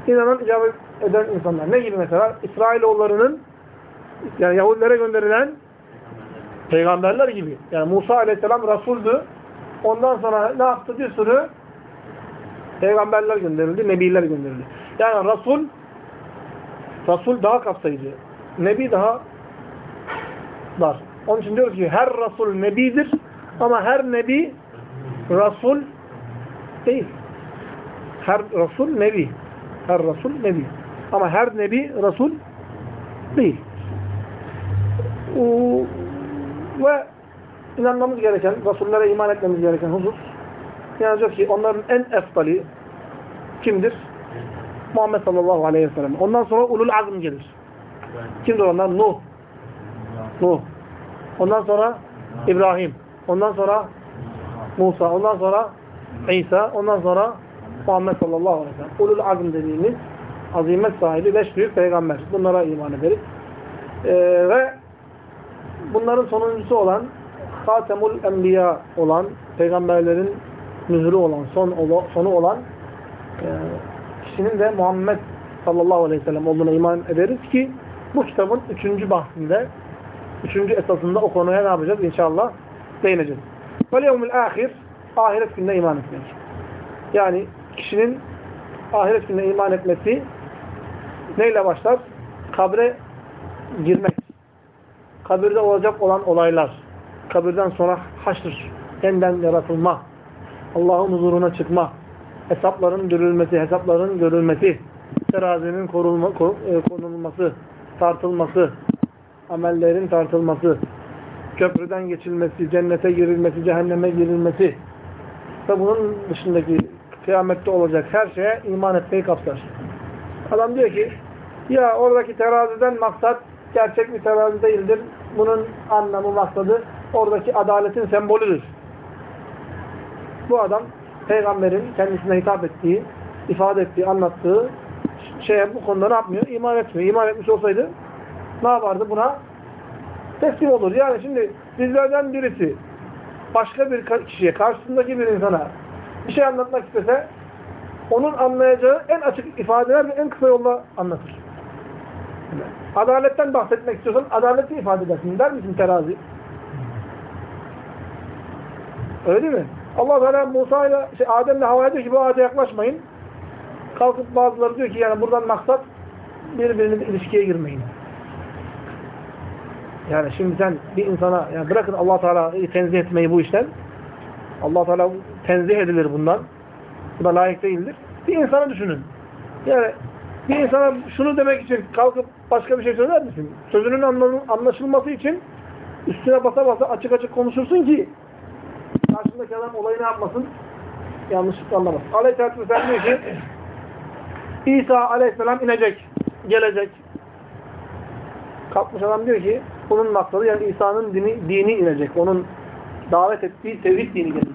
[SPEAKER 1] inanan, icabet eden insanlar. Ne gibi mesela? İsrailoğullarının yani Yahudilere gönderilen peygamberler gibi. Yani Musa aleyhisselam Resul'dü. Ondan sonra ne yaptı? Bir sürü peygamberler gönderildi, nebiler gönderildi. Yani Resul Resul daha kapsayıcı. Nebi daha dar. Onun için diyoruz ki her Resul Nebidir ama her Nebi Resul değil. Her Resul Nebi. Her Resul Nebi. Ama her Nebi Resul değil. Ve inanmamız gereken, Resullere iman etmemiz gereken husus inanacak ki onların en efdali kimdir? Muhammed sallallahu aleyhi ve sellem. Ondan sonra ulul azm gelir. Kimdir onlar? Nuh. Nuh. Ondan sonra İbrahim. Ondan sonra Musa. Ondan sonra İsa. Ondan sonra Muhammed sallallahu aleyhi ve sellem. Ulul azm dediğimiz azimet sahibi beş büyük peygamber. Bunlara iman ederiz. Ee, ve bunların sonuncusu olan Hatemul Enbiya olan peygamberlerin mührü olan, son sonu olan e, kişinin de Muhammed sallallahu aleyhi ve sellem olduğuna iman ederiz ki bu kitabın üçüncü bahsinde üçüncü esasında o konuya ne yapacağız? İnşallah değineceğiz. Ve yevmül ahir ahiret gününe iman etmek. Yani kişinin ahiret gününe iman etmesi neyle başlar? Kabre girmek. Kabirde olacak olan olaylar. Kabirden sonra haşr, yeniden yaratılma. Allah'ın huzuruna çıkma. hesapların dürülmesi, hesapların görülmesi, terazinin korulma, e, konulması, tartılması, amellerin tartılması, köprüden geçilmesi, cennete girilmesi, cehenneme girilmesi ve bunun dışındaki kıyamette olacak her şeye iman etmeyi kapsar. Adam diyor ki ya oradaki teraziden maksat gerçek bir terazi değildir. Bunun anlamı, maksadı oradaki adaletin sembolüdür. Bu adam peygamberin kendisine hitap ettiği, ifade ettiği, anlattığı şeye bu konuda ne yapmıyor? İman etmiyor. İman etmiş olsaydı ne yapardı? Buna teslim olur. Yani şimdi bizlerden birisi başka bir kişiye, karşısındaki bir insana bir şey anlatmak istese onun anlayacağı en açık ifadeler ve en kısa yolla anlatır. Adaletten bahsetmek istiyorsan adaleti ifade edersin. Der misin terazi? Öyle değil mi? Allah Teala Musa ile şey, Adem ile Havaya diyor ki bu ağaca yaklaşmayın. Kalkıp bazıları diyor ki yani buradan maksat birbirine ilişkiye girmeyin. Yani şimdi sen bir insana yani bırakın Allah Teala'yı tenzih etmeyi bu işten. Allah Teala tenzih edilir bundan. Bu layık değildir. Bir insanı düşünün. Yani bir insana şunu demek için kalkıp başka bir şey söyler misin? Sözünün anlaşılması için üstüne basa basa açık açık konuşursun ki karşındaki adam olayı ne yapmasın? Yanlışlıkla anlamasın. Aleyhisselatü Vesselam diyor ki İsa Aleyhisselam inecek, gelecek. Kalkmış adam diyor ki bunun maksadı yani İsa'nın dini, dini inecek. Onun davet ettiği tevhid dini gelecek.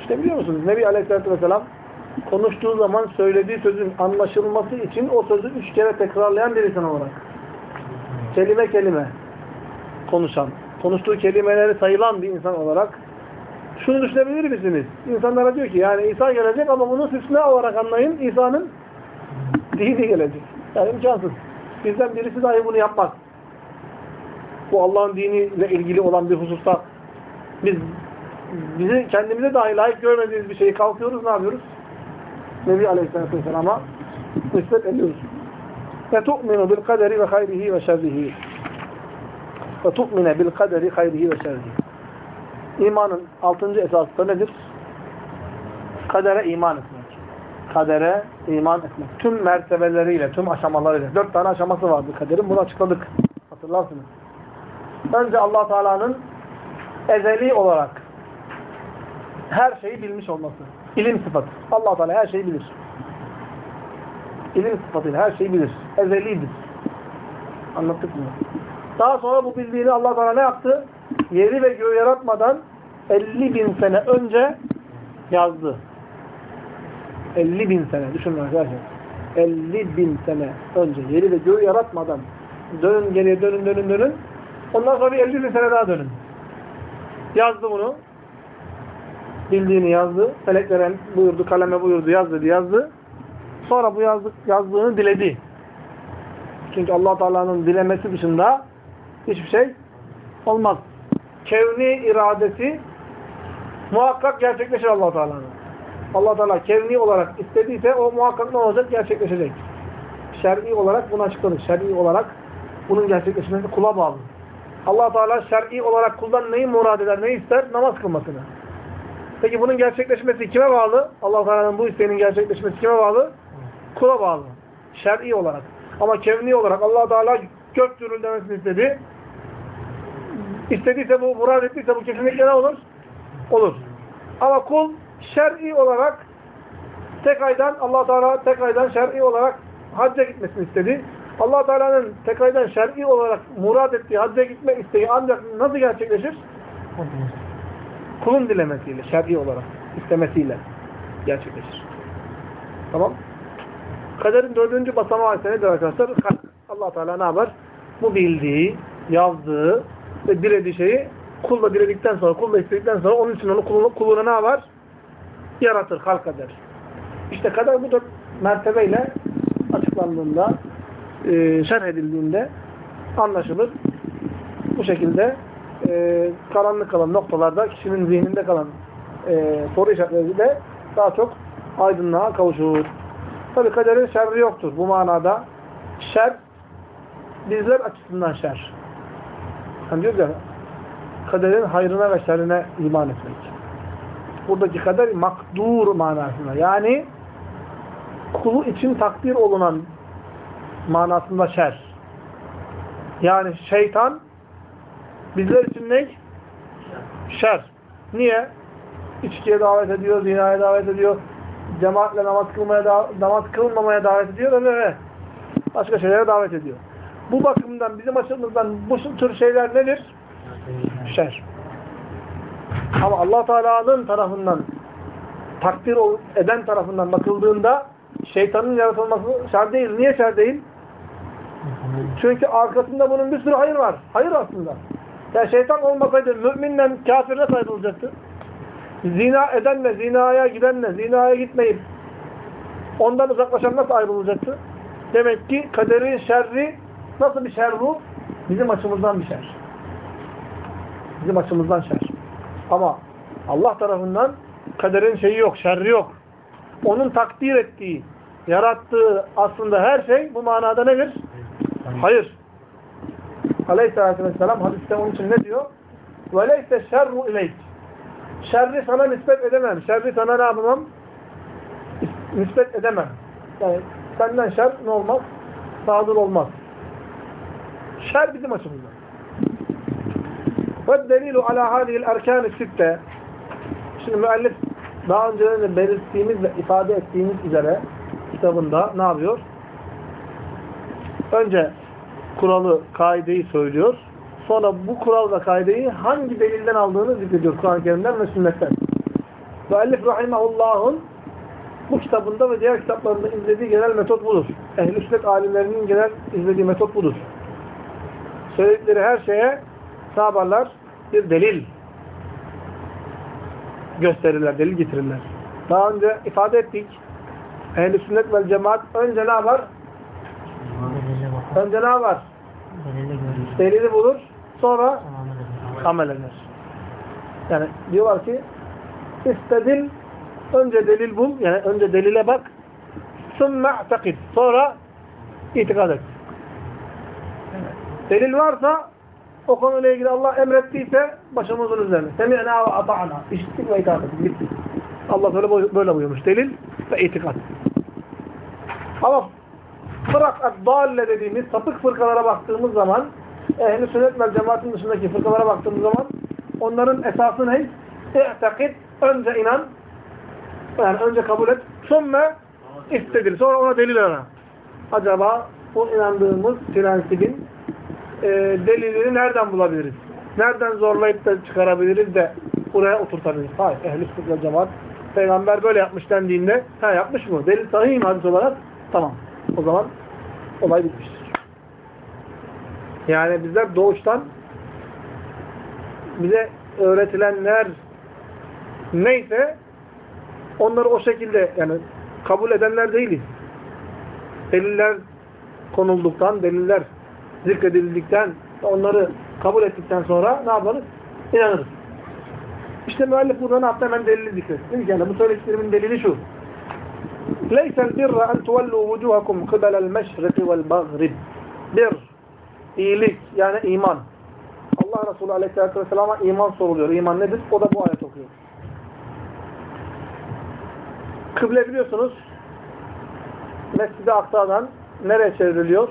[SPEAKER 1] İşte biliyor musunuz? Nebi Aleyhisselatü Vesselam konuştuğu zaman söylediği sözün anlaşılması için o sözü üç kere tekrarlayan bir insan olarak. Kelime kelime konuşan, konuştuğu kelimeleri sayılan bir insan olarak şunu düşünebilir misiniz? İnsanlara diyor ki yani İsa gelecek ama bunu süsne olarak anlayın. İsa'nın dini gelecek. Yani imkansız. Bizden birisi dahi bunu yapmaz. Bu Allah'ın diniyle ilgili olan bir hususta biz bizi kendimize dahi layık görmediğimiz bir şeyi kalkıyoruz ne yapıyoruz? Nebi Aleyhisselatü Vesselam'a nispet ediyoruz. Ve tu'minu bil kaderi ve hayrihi ve şerrihi. Ve tu'mine bil kaderi hayrihi ve şerrihi. İmanın altıncı esası nedir? Kadere iman etmek. Kadere iman etmek. Tüm mertebeleriyle, tüm aşamalarıyla. Dört tane aşaması vardı kaderin. Bunu açıkladık. Hatırlarsınız. Önce allah Teala'nın ezeli olarak her şeyi bilmiş olması. İlim sıfatı. allah Teala her şeyi bilir. İlim sıfatıyla her şeyi bilir. Ezelidir. Anlattık mı? Daha sonra bu bildiğini allah Teala ne yaptı? Yeri ve göğü yaratmadan 50 bin sene önce yazdı. 50 bin sene. Düşünün arkadaşlar. 50 bin sene önce yeri ve göğü yaratmadan dönün geriye dönün dönün dönün. Ondan sonra 50 bin sene daha dönün. Yazdı bunu bildiğini yazdı. Meleklere buyurdu, kaleme buyurdu, yaz dedi, yazdı. Sonra bu yazdık, yazdığını diledi. Çünkü allah Teala'nın dilemesi dışında hiçbir şey olmaz. Kevni iradesi muhakkak gerçekleşir allah Teala'nın. Allah Teala kevni olarak istediyse o muhakkak ne olacak? Gerçekleşecek. Şer'i olarak bunu açıkladık. Şer'i olarak bunun gerçekleşmesi kula bağlı. allah Teala şer'i olarak kuldan neyi murad eder, neyi ister? Namaz kılmasını. Peki bunun gerçekleşmesi kime bağlı? allah Teala'nın bu isteğinin gerçekleşmesi kime bağlı? Kula bağlı. Şer'i olarak. Ama kevni olarak allah Teala gök gürülmesini istedi. İstediyse bu, murad ettiyse bu kesinlikle ne olur? Olur. Ama kul şer'i olarak tek aydan allah Teala tek aydan şer'i olarak hacca gitmesini istedi. allah Teala'nın tek aydan şer'i olarak murad ettiği hacca gitme isteği ancak nasıl gerçekleşir? kulun dilemesiyle, şer'i olarak istemesiyle gerçekleşir. Tamam. Kaderin dördüncü basamağı ise nedir arkadaşlar? allah Teala ne yapar? Bu bildiği, yazdığı ve dilediği şeyi kulla diledikten sonra, kulla istedikten sonra onun için onu kuluna, ne yapar? Yaratır, halk eder. İşte kader bu dört mertebeyle açıklandığında, e, şerh edildiğinde anlaşılır. Bu şekilde e, karanlık kalan noktalarda kişinin zihninde kalan e, soru işaretleri de daha çok aydınlığa kavuşur. Tabi kaderin şerri yoktur bu manada. Şer bizler açısından şer. Hani diyoruz ya kaderin hayrına ve şerrine iman etmek. Buradaki kader makdur manasında. Yani kulu için takdir olunan manasında şer. Yani şeytan bizler için ne? Şer. Niye? İçkiye davet ediyor, zinaya davet ediyor, cemaatle namaz kılmaya da, namaz kılmamaya davet ediyor öyle öyle. Başka şeylere davet ediyor. Bu bakımdan bizim açımızdan bu tür şeyler nedir? Şer. Ama Allah Teala'nın tarafından takdir eden tarafından bakıldığında şeytanın yaratılması şer değil. Niye şer değil? Çünkü arkasında bunun bir sürü hayır var. Hayır aslında. Yani şeytan olmasaydı müminle kafir nasıl ayrılacaktı? Zina edenle, zinaya gidenle, zinaya gitmeyip ondan uzaklaşan nasıl ayrılacaktı? Demek ki kaderin şerri nasıl bir şer bu? Bizim açımızdan bir şer. Bizim açımızdan şer. Ama Allah tarafından kaderin şeyi yok, şerri yok. Onun takdir ettiği, yarattığı aslında her şey bu manada nedir? Hayır. Aleyhisselatü Vesselam hadiste onun için ne diyor? وَلَيْسَ şerru ileyk. Şerri sana nispet edemem. Şerri sana ne yapamam? Nispet edemem. Yani senden şer ne olmaz? Sadır olmaz. Şer bizim Ve delilu ala hadihil erkan-ı. Şimdi müellif daha önce de belirttiğimiz ve ifade ettiğimiz üzere kitabında ne yapıyor? Önce kuralı, kaideyi söylüyor. Sonra bu kural ve kaideyi hangi delilden aldığını zikrediyor Kur'an-ı Kerim'den ve sünnetten. Müellif rahimahullah'ın bu kitabında ve diğer kitaplarında izlediği genel metot budur. Ehl-i sünnet alimlerinin genel izlediği metot budur. Söyledikleri her şeye sahabalar bir delil gösterirler, delil getirirler. Daha önce ifade ettik. Ehl-i sünnet vel cemaat önce ne var? Önce ne var? Delili bulur. Sonra amel eder. Yani diyorlar ki istedil önce delil bul. Yani önce delile bak. Sümme takid. Sonra itikad et. Delil varsa o konuyla ilgili Allah emrettiyse başımızın üzerine. Semi'na ve ata'na. İşittik ve itaat ettik. Bitti. Allah böyle, böyle buyurmuş. Delil ve itikad. Ama fırak dalle dediğimiz sapık fırkalara baktığımız zaman ehl-i sünnet ve cemaatin dışındaki fırkalara baktığımız zaman onların esası ne? İ'tekid. Önce inan. Yani önce kabul et. Sonra istedir. Sonra ona delil ara. Acaba bu inandığımız prensibin e, delilini nereden bulabiliriz? Nereden zorlayıp da çıkarabiliriz de buraya oturtabiliriz? Hayır. Ehl-i sünnet cemaat peygamber böyle yapmış dendiğinde ha yapmış mı? Delil sahih mi olarak? Tamam. O zaman olay bitmiştir. Yani bizler doğuştan bize öğretilenler neyse onları o şekilde yani kabul edenler değiliz. Deliller konulduktan, deliller zikredildikten, onları kabul ettikten sonra ne yaparız? İnanırız. İşte müellif burada ne yaptı? Hemen delili zikretti. Yani bu söylediklerimin delili şu. لَيْسَ الْبِرَّ أَنْ تُوَلُّوا وُجُوهَكُمْ قِبَلَ الْمَشْرِقِ وَالْبَغْرِبِ Bir, iyilik yani iman. Allah Resulü Aleyhisselatü Vesselam'a iman soruluyor. İman nedir? O da bu ayet okuyor. Kıble biliyorsunuz Mescid-i Aksa'dan nereye çevriliyor?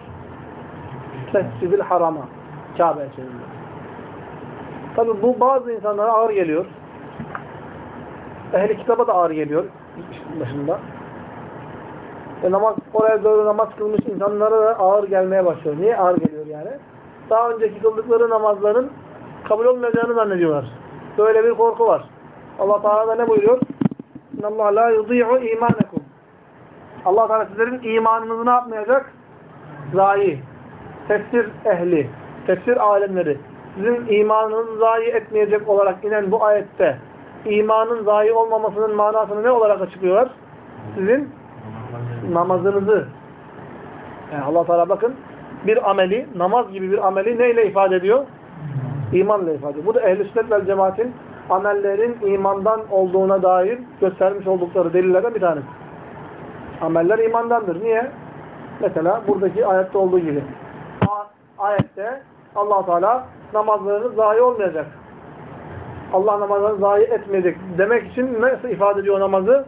[SPEAKER 1] Mescid-i Haram'a. Kabe'ye çevriliyor. Tabi bu bazı insanlara ağır geliyor. Ehli kitaba da ağır geliyor başında. E namaz, oraya doğru namaz kılmış insanlara da ağır gelmeye başlıyor. Niye ağır geliyor yani? Daha önceki kıldıkları namazların kabul olmayacağını zannediyorlar. Böyle bir korku var. Allah Teala da ne buyuruyor? Allah la yudî'u imanekum. Allah Teala sizlerin imanınızı ne yapmayacak? Zayi. Tefsir ehli, tefsir alemleri sizin imanınızı zayi etmeyecek olarak inen bu ayette imanın zayi olmamasının manasını ne olarak açıklıyorlar? Sizin namazınızı yani allah Teala bakın bir ameli, namaz gibi bir ameli neyle ifade ediyor? İmanla ifade ediyor. Bu da ehl-i sünnet vel cemaatin amellerin imandan olduğuna dair göstermiş oldukları delillerden bir tanesi. Ameller imandandır. Niye? Mesela buradaki ayette olduğu gibi. Ayette allah Teala namazlarınız zayi olmayacak. Allah namazını zayi etmeyecek demek için nasıl ifade ediyor namazı?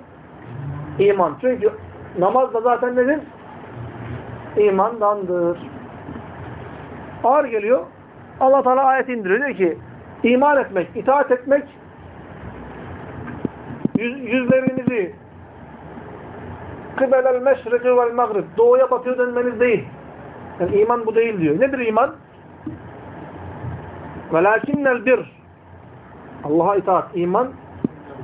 [SPEAKER 1] İman. Çünkü namaz da zaten nedir? İmandandır. Ağır geliyor. Allah Teala ayet indiriyor. Diyor ki iman etmek, itaat etmek yüz, yüzlerinizi kıbelel meşriki vel mağrib doğuya batıya dönmeniz değil. Yani iman bu değil diyor. Nedir iman? Velakinnel bir Allah'a itaat, iman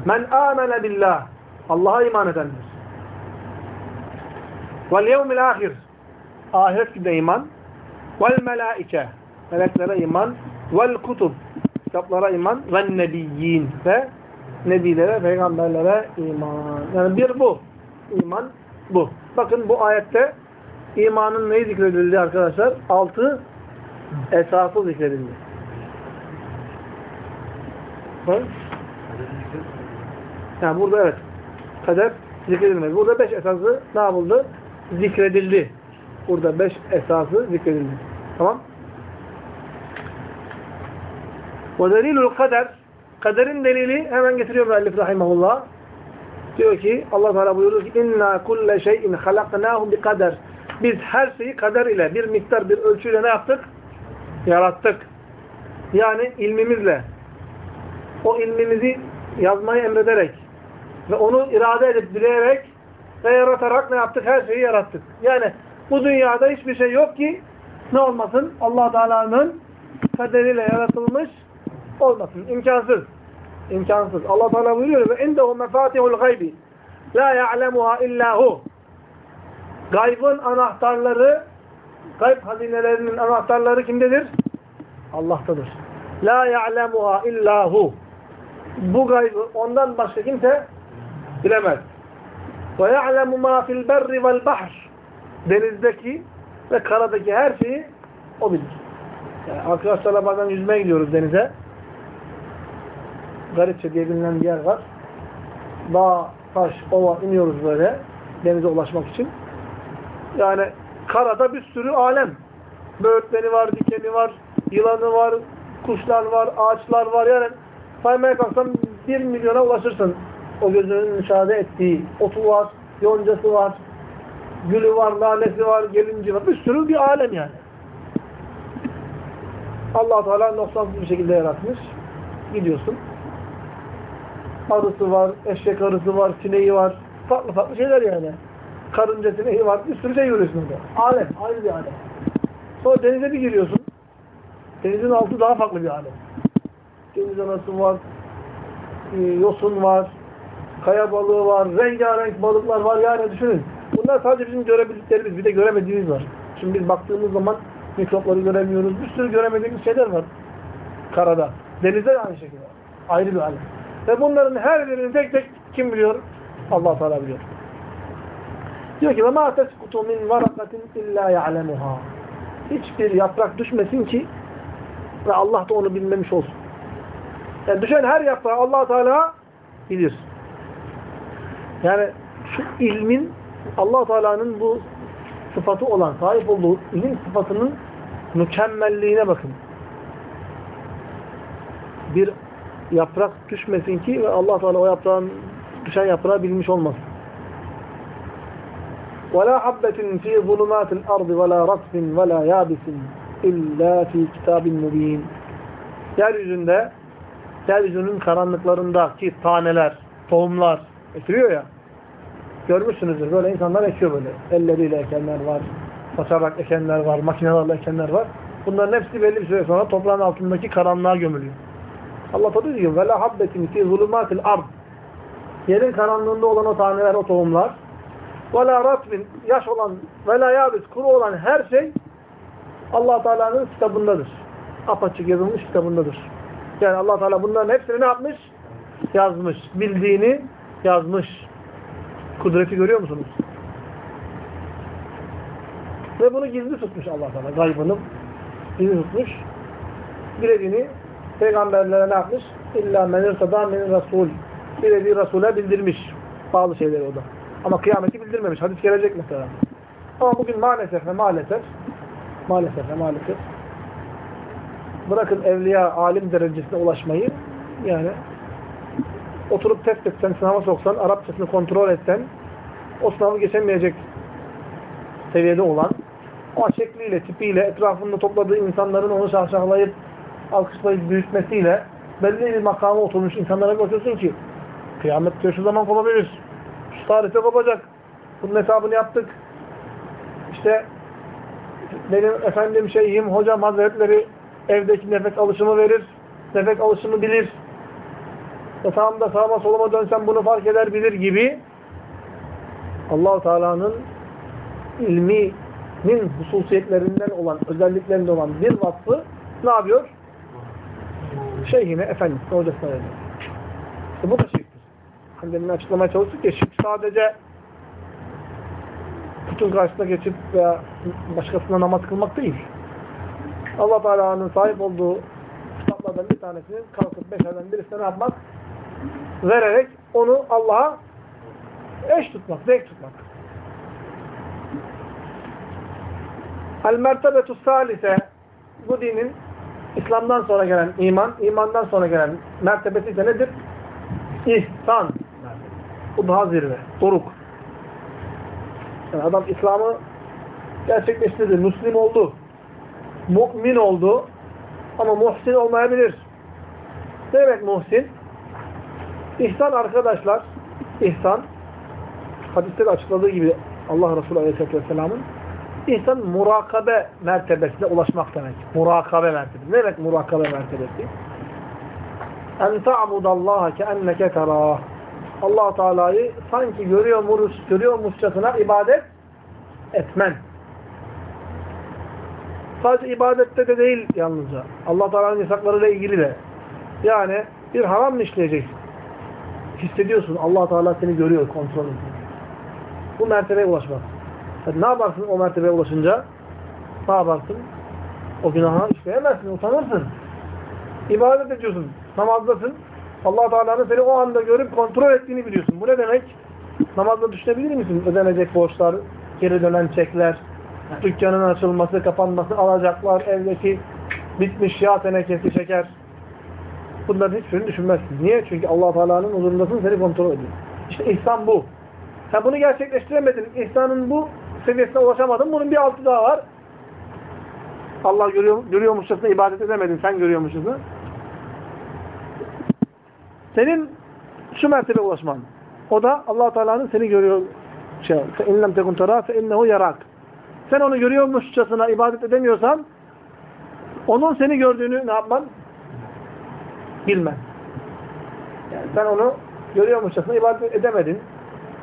[SPEAKER 1] men amene billah Allah'a iman edendir. Vel yevmil ahir ahiret günde iman vel melaike meleklere iman vel kutub kitaplara iman ve nebiyyin ve nebilere, peygamberlere iman. Yani bir bu. iman bu. Bakın bu ayette imanın neyi zikredildi arkadaşlar? Altı esası zikredildi. Hı? Yani burada evet. Kader zikredilmedi. Burada beş esası ne yapıldı? Zikredildi. Burada beş esası zikredildi. Tamam? Ve delilul kader kaderin delili hemen getiriyor müellif rahimahullah. Diyor ki Allah Teala buyuruyor ki inna kulle şeyin halaknahu bi kader. Biz her şeyi kader ile bir miktar bir ölçüyle ne yaptık? Yarattık. Yani ilmimizle o ilmimizi yazmayı emrederek ve onu irade edip dileyerek ve yaratarak ne yaptık? Her şeyi yarattık. Yani bu dünyada hiçbir şey yok ki ne olmasın? allah Teala'nın kaderiyle yaratılmış olmasın. İmkansız. İmkansız. Allah Teala buyuruyor ve indehu mefatihul gaybi la ya'lemuha illa hu. Gaybın anahtarları gayb hazinelerinin anahtarları kimdedir? Allah'tadır. La ya'lemuha illa hu. Bu gaybı ondan başka kimse bilemez. Ve ya'lemu ma fil berri vel bahr. Denizdeki ve karadaki her şeyi o bilir. Yani arkadaşlarla bazen yüzmeye gidiyoruz denize. Garipçe diye bilinen bir yer var. Dağ, taş, ova iniyoruz böyle denize ulaşmak için. Yani karada bir sürü alem. Böğürtleni var, dikeni var, yılanı var, kuşlar var, ağaçlar var. Yani saymaya kalksam bir milyona ulaşırsın. O gözünün müşahede ettiği. Otu var, yoncası var, gülü var, lalesi var, gelinci var. Bir sürü bir alem yani. allah Teala noksansız bir şekilde yaratmış. Gidiyorsun. Arısı var, eşek arısı var, sineği var. Farklı farklı şeyler yani. Karınca sineği var. Bir sürü şey görüyorsun orada. Alem. Ayrı bir alem. Sonra denize bir giriyorsun. Denizin altı daha farklı bir alem. Deniz anası var. E, yosun var. Kaya balığı var. Rengarenk balıklar var. Yani düşünün. Bunlar sadece bizim görebildiklerimiz. Bir de göremediğimiz var. Şimdi biz baktığımız zaman mikropları göremiyoruz. Bir sürü göremediğimiz şeyler var. Karada. Denizde de aynı şekilde. Ayrı bir alem. Ve bunların her birini tek tek kim biliyor? Allah Teala biliyor. Diyor ki: "Ve ma teskutu min varakatin illa ya'lemuha." Hiçbir yaprak düşmesin ki ve Allah da onu bilmemiş olsun. Yani düşen her yaprağı Allah Teala bilir. Yani şu ilmin Allah Teala'nın bu sıfatı olan, sahip olduğu ilim sıfatının mükemmelliğine bakın. Bir yaprak düşmesin ki ve Allah Teala o yaprağın düşen yaprağı bilmiş olmasın. وَلَا حَبَّةٍ فِي ظُلُمَاتِ الْأَرْضِ وَلَا رَطْفٍ وَلَا يَابِسٍ اِلَّا فِي كِتَابٍ مُب۪ينٍ Yeryüzünde, yeryüzünün karanlıklarındaki taneler, tohumlar ekiliyor ya, görmüşsünüzdür. Böyle insanlar ekiyor böyle. Elleriyle ekenler var, basarak ekenler var, makinelerle ekenler var. Bunların hepsi belli bir süre sonra toprağın altındaki karanlığa gömülüyor. Allah da diyor ki وَلَا حَبَّةٍ فِي ظُلُمَاتِ الْأَرْضِ Yerin karanlığında olan o taneler, o tohumlar ve la yaş olan ve la kuru olan her şey allah Teala'nın kitabındadır. Apaçık yazılmış kitabındadır. Yani allah Teala bunların hepsini ne yapmış? Yazmış. Bildiğini yazmış. Kudreti görüyor musunuz? Ve bunu gizli tutmuş allah Teala. Gaybını gizli tutmuş. Dilediğini peygamberlere ne yapmış? İlla menir sadan menir rasul. Dilediği Resul'e bildirmiş. Bazı şeyleri o da. Ama kıyameti bildirmemiş. Hadis gelecek mesela. Ama bugün maalesef ve maalesef maalesef ve maalesef bırakın evliya, alim derecesine ulaşmayı Yani oturup test etsen, sınava soksan, Arapçasını kontrol etsen o sınavı geçemeyecek seviyede olan ama şekliyle, tipiyle, etrafında topladığı insanların onu şahşahlayıp, alkışlayıp büyütmesiyle belli bir makama oturmuş insanlara bakıyorsun ki kıyamet diyor şu zaman kopabilir. Tarihte kopacak. Bunun hesabını yaptık. İşte benim efendim şeyhim, hocam hazretleri evdeki nefes alışımı verir. Nefes alışımı bilir. Yatağımda sağıma soluma dönsem bunu fark eder bilir gibi allah Teala'nın ilminin hususiyetlerinden olan, özelliklerinden olan bir vasfı ne yapıyor? Şeyhine, efendisine, hocasına veriyor. İşte bu da şirktir. Hani demin açıklamaya çalıştık ya, şirk sadece putun karşısına geçip veya başkasına namaz kılmak değil. Allah Teala'nın sahip olduğu kitaplardan bir tanesini kalkıp beşerden birisine ne yapmak? Vererek onu Allah'a eş tutmak, zevk tutmak. El mertebetu salise bu dinin İslam'dan sonra gelen iman, imandan sonra gelen mertebesi ise nedir? İhsan. Bu daha zirve, doruk. Yani adam İslam'ı gerçekleştirdi, Müslim oldu, mümin oldu ama muhsin olmayabilir. Ne demek muhsin? İhsan arkadaşlar, ihsan, hadiste de açıkladığı gibi Allah Resulü Aleyhisselatü Vesselam'ın İhsan murakabe mertebesine ulaşmak demek. Murakabe mertebesi. Ne demek murakabe mertebesi? En ta'budallaha keenneke terah. Allah Teala'yı sanki görüyormuş, görüyormuşçasına ibadet etmen. Sadece ibadette de değil yalnızca. allah Teala'nın yasaklarıyla ilgili de. Yani bir haram mı işleyeceksin? Hissediyorsun. allah Teala seni görüyor, kontrol ediyor. Bu mertebeye ulaşmak. Yani ne yaparsın o mertebeye ulaşınca? Ne yaparsın? O günahı işleyemezsin, utanırsın. İbadet ediyorsun, namazdasın. Allah Teala'nın seni o anda görüp kontrol ettiğini biliyorsun. Bu ne demek? Namazda düşünebilir misin? Ödenecek borçlar, geri dönen çekler, dükkanın açılması, kapanması, alacaklar, evdeki bitmiş yağ tenekesi, şeker. Bunların hiçbirini düşünmezsin. Niye? Çünkü allah Teala'nın huzurundasın, seni kontrol ediyor. İşte ihsan bu. Sen bunu gerçekleştiremedin. İhsanın bu seviyesine ulaşamadın. Bunun bir altı daha var. Allah görüyor, görüyormuşçasına ibadet edemedin. Sen görüyormuşçasına. Senin şu mertebe ulaşman. O da allah Teala'nın seni görüyor. Şey, فَاِنْ لَمْ تَكُنْ تَرَى فَاِنَّهُ yarak. Sen onu görüyormuşçasına ibadet edemiyorsan onun seni gördüğünü ne yapman? Bilmen. Yani sen onu görüyormuşçasına ibadet edemedin.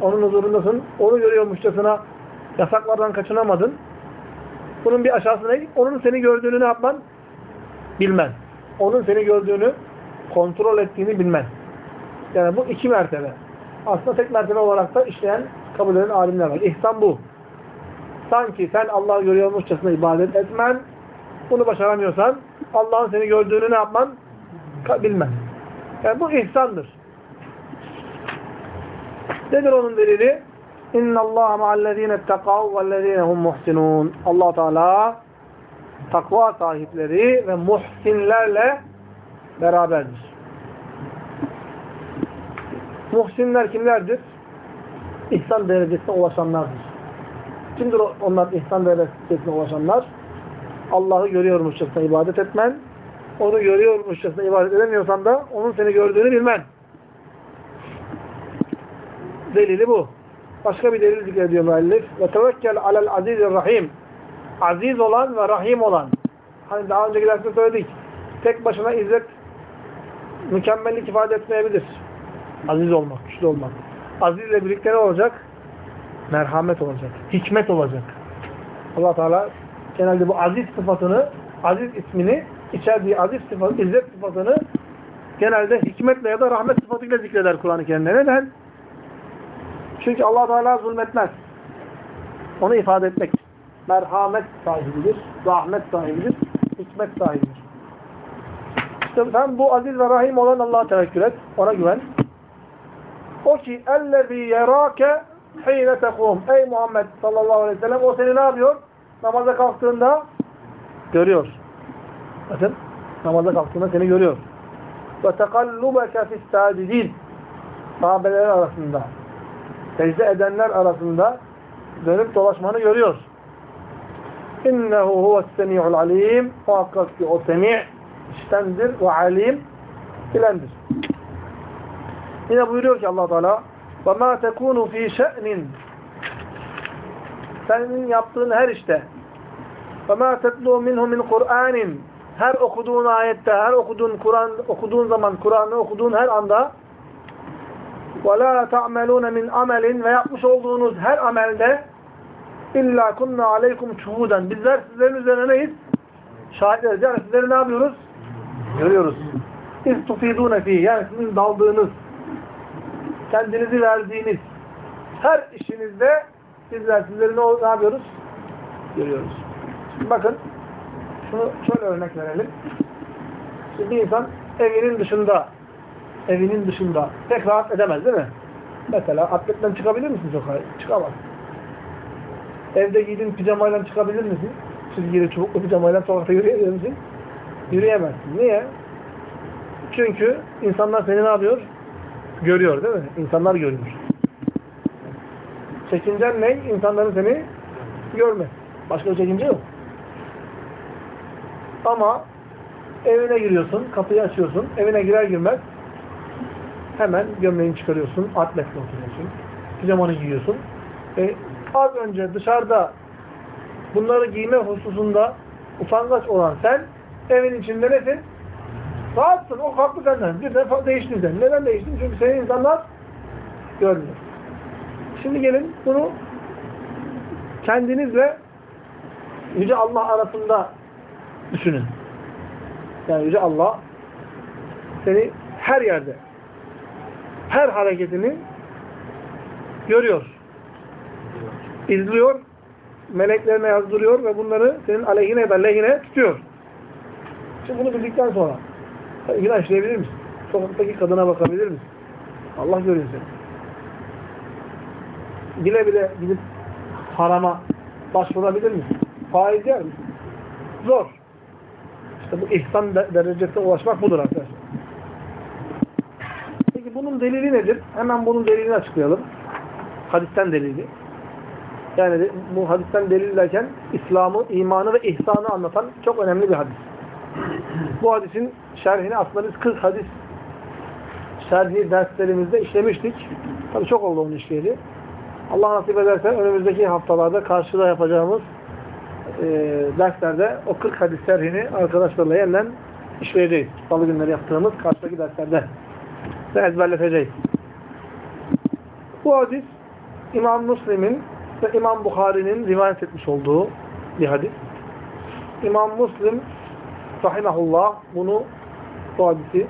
[SPEAKER 1] Onun huzurundasın. Onu görüyormuşçasına yasaklardan kaçınamadın. Bunun bir aşağısı ne? Onun seni gördüğünü ne yapman? Bilmen. Onun seni gördüğünü kontrol ettiğini bilmen. Yani bu iki mertebe. Aslında tek mertebe olarak da işleyen kabul eden alimler var. İhsan bu. Sanki sen Allah'ı görüyormuşçasına ibadet etmen, bunu başaramıyorsan Allah'ın seni gördüğünü ne yapman? Bilmen. Yani bu ihsandır. Nedir onun delili? İnna Allah ma'allezine ettekav vellezine hum muhsinun. Allah Teala takva sahipleri ve muhsinlerle beraberdir. Muhsinler kimlerdir? İhsan derecesine ulaşanlardır. Kimdir onlar ihsan derecesine ulaşanlar? Allah'ı görüyormuşçasına ibadet etmen, onu görüyormuşçasına ibadet edemiyorsan da onun seni gördüğünü bilmen. Delili bu. Başka bir delil zikrediyor müellif. Ve tevekkel alel azizir rahim. Aziz olan ve rahim olan. Hani daha önceki derste söyledik. Tek başına izzet mükemmellik ifade etmeyebilir. Aziz olmak, güçlü olmak. Azizle birlikte ne olacak? Merhamet olacak. Hikmet olacak. allah Teala genelde bu aziz sıfatını, aziz ismini, içerdiği aziz sıfatı, izzet sıfatını genelde hikmetle ya da rahmet sıfatıyla zikreder Kur'an-ı Kerim'de. Neden? Çünkü allah Teala zulmetmez. Onu ifade etmek. Merhamet sahibidir, rahmet sahibidir, hikmet sahibidir. İşte sen bu aziz ve rahim olan Allah'a tevekkül et, ona güven. O ki ellezî yerâke hîne tekûm. Ey Muhammed sallallahu aleyhi ve sellem o seni ne yapıyor? Namaza kalktığında görüyor. Bakın namaza kalktığında seni görüyor. ve tekallubeke fissacidin sahabeler arasında secde edenler arasında dönüp dolaşmanı görüyor. İnnehu huves semi'ul alim muhakkak ki o semi' iştendir ve alim bilendir. Yine buyuruyor ki Allah Teala "Ve ma tekunu fi şe'nin" Senin yaptığın her işte. "Ve ma tetlu minhu min Her okuduğun ayette, her okuduğun Kur'an okuduğun zaman Kur'an'ı okuduğun her anda "Ve la ta'melun amelin" ve yapmış olduğunuz her amelde illa kunna aleykum şuhudan. Bizler sizlerin üzerine neyiz? Şahitleriz. Yani sizleri ne yapıyoruz? Görüyoruz. İz tufidûne fî. Yani sizin daldığınız, kendinizi verdiğiniz her işinizde bizler sizleri ne, yapıyoruz? Görüyoruz. Şimdi bakın şunu şöyle örnek verelim. Şimdi bir insan evinin dışında evinin dışında pek rahat edemez değil mi? Mesela atletten çıkabilir misin sokağa? Çıkamaz. Evde giydiğin pijamayla çıkabilir misin? Çizgili çubuklu pijamayla sokakta yürüyebilir misin? Yürüyemezsin. Niye? Çünkü insanlar seni ne yapıyor? Görüyor değil mi? İnsanlar görüyor. Çekincen ne? İnsanların seni görme. Başka bir çekince yok. Ama evine giriyorsun, kapıyı açıyorsun, evine girer girmez hemen gömleğini çıkarıyorsun, atletle oturuyorsun, pijamanı giyiyorsun. E, az önce dışarıda bunları giyme hususunda utangaç olan sen evin içinde nesin? Rahatsın. O farklı senden. Bir defa değiştin sen. Neden değiştin? Çünkü seni insanlar görmüyor. Şimdi gelin bunu kendinizle Yüce Allah arasında düşünün. Yani Yüce Allah seni her yerde her hareketini görüyor. izliyor, meleklerine yazdırıyor ve bunları senin aleyhine da lehine tutuyor. Şimdi bunu bildikten sonra günah işleyebilir misin? Sokaktaki kadına bakabilir misin? Allah görüyor seni. Bile bile gidip harama başvurabilir misin? Faiz yer misin? Zor. İşte bu ihsan derecesine ulaşmak budur arkadaşlar. Peki bunun delili nedir? Hemen bunun delilini açıklayalım. Hadisten delili. Yani bu hadisten delillerken İslam'ı, imanı ve ihsanı anlatan çok önemli bir hadis. Bu hadisin şerhini aslında biz 40 hadis şerhi derslerimizde işlemiştik. Tabii çok oldu onun işleyeli. Allah nasip ederse önümüzdeki haftalarda karşıda yapacağımız e, derslerde o 40 hadis şerhini arkadaşlarla yeniden işleyeceğiz. Salı günleri yaptığımız karşıdaki derslerde ve ezberleteceğiz. Bu hadis İmam Müslim'in ve İmam Bukhari'nin rivayet etmiş olduğu bir hadis. İmam Müslim rahimahullah bunu bu hadisi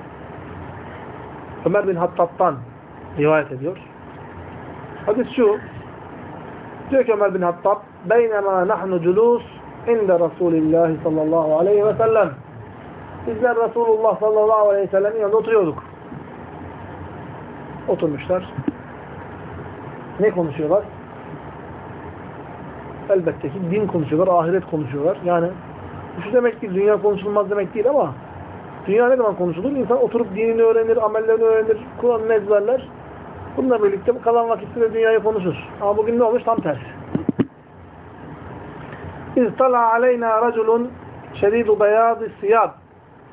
[SPEAKER 1] Ömer bin Hattab'tan rivayet ediyor. Hadis şu diyor ki Ömer bin Hattab beynema nahnu culus inde Resulillahi sallallahu aleyhi ve sellem bizler Resulullah sallallahu aleyhi ve sellem'in yanında oturuyorduk. Oturmuşlar. Ne konuşuyorlar? Elbette ki din konuşuyorlar, ahiret konuşuyorlar. Yani şu demek ki dünya konuşulmaz demek değil ama dünya ne zaman konuşulur? İnsan oturup dinini öğrenir, amellerini öğrenir, Kur'an'ını ezberler. Bununla birlikte kalan vakitte de dünyayı konuşur. Ama bugün ne olmuş? Tam tersi. İztala aleyna raculun şeridu beyazı siyab.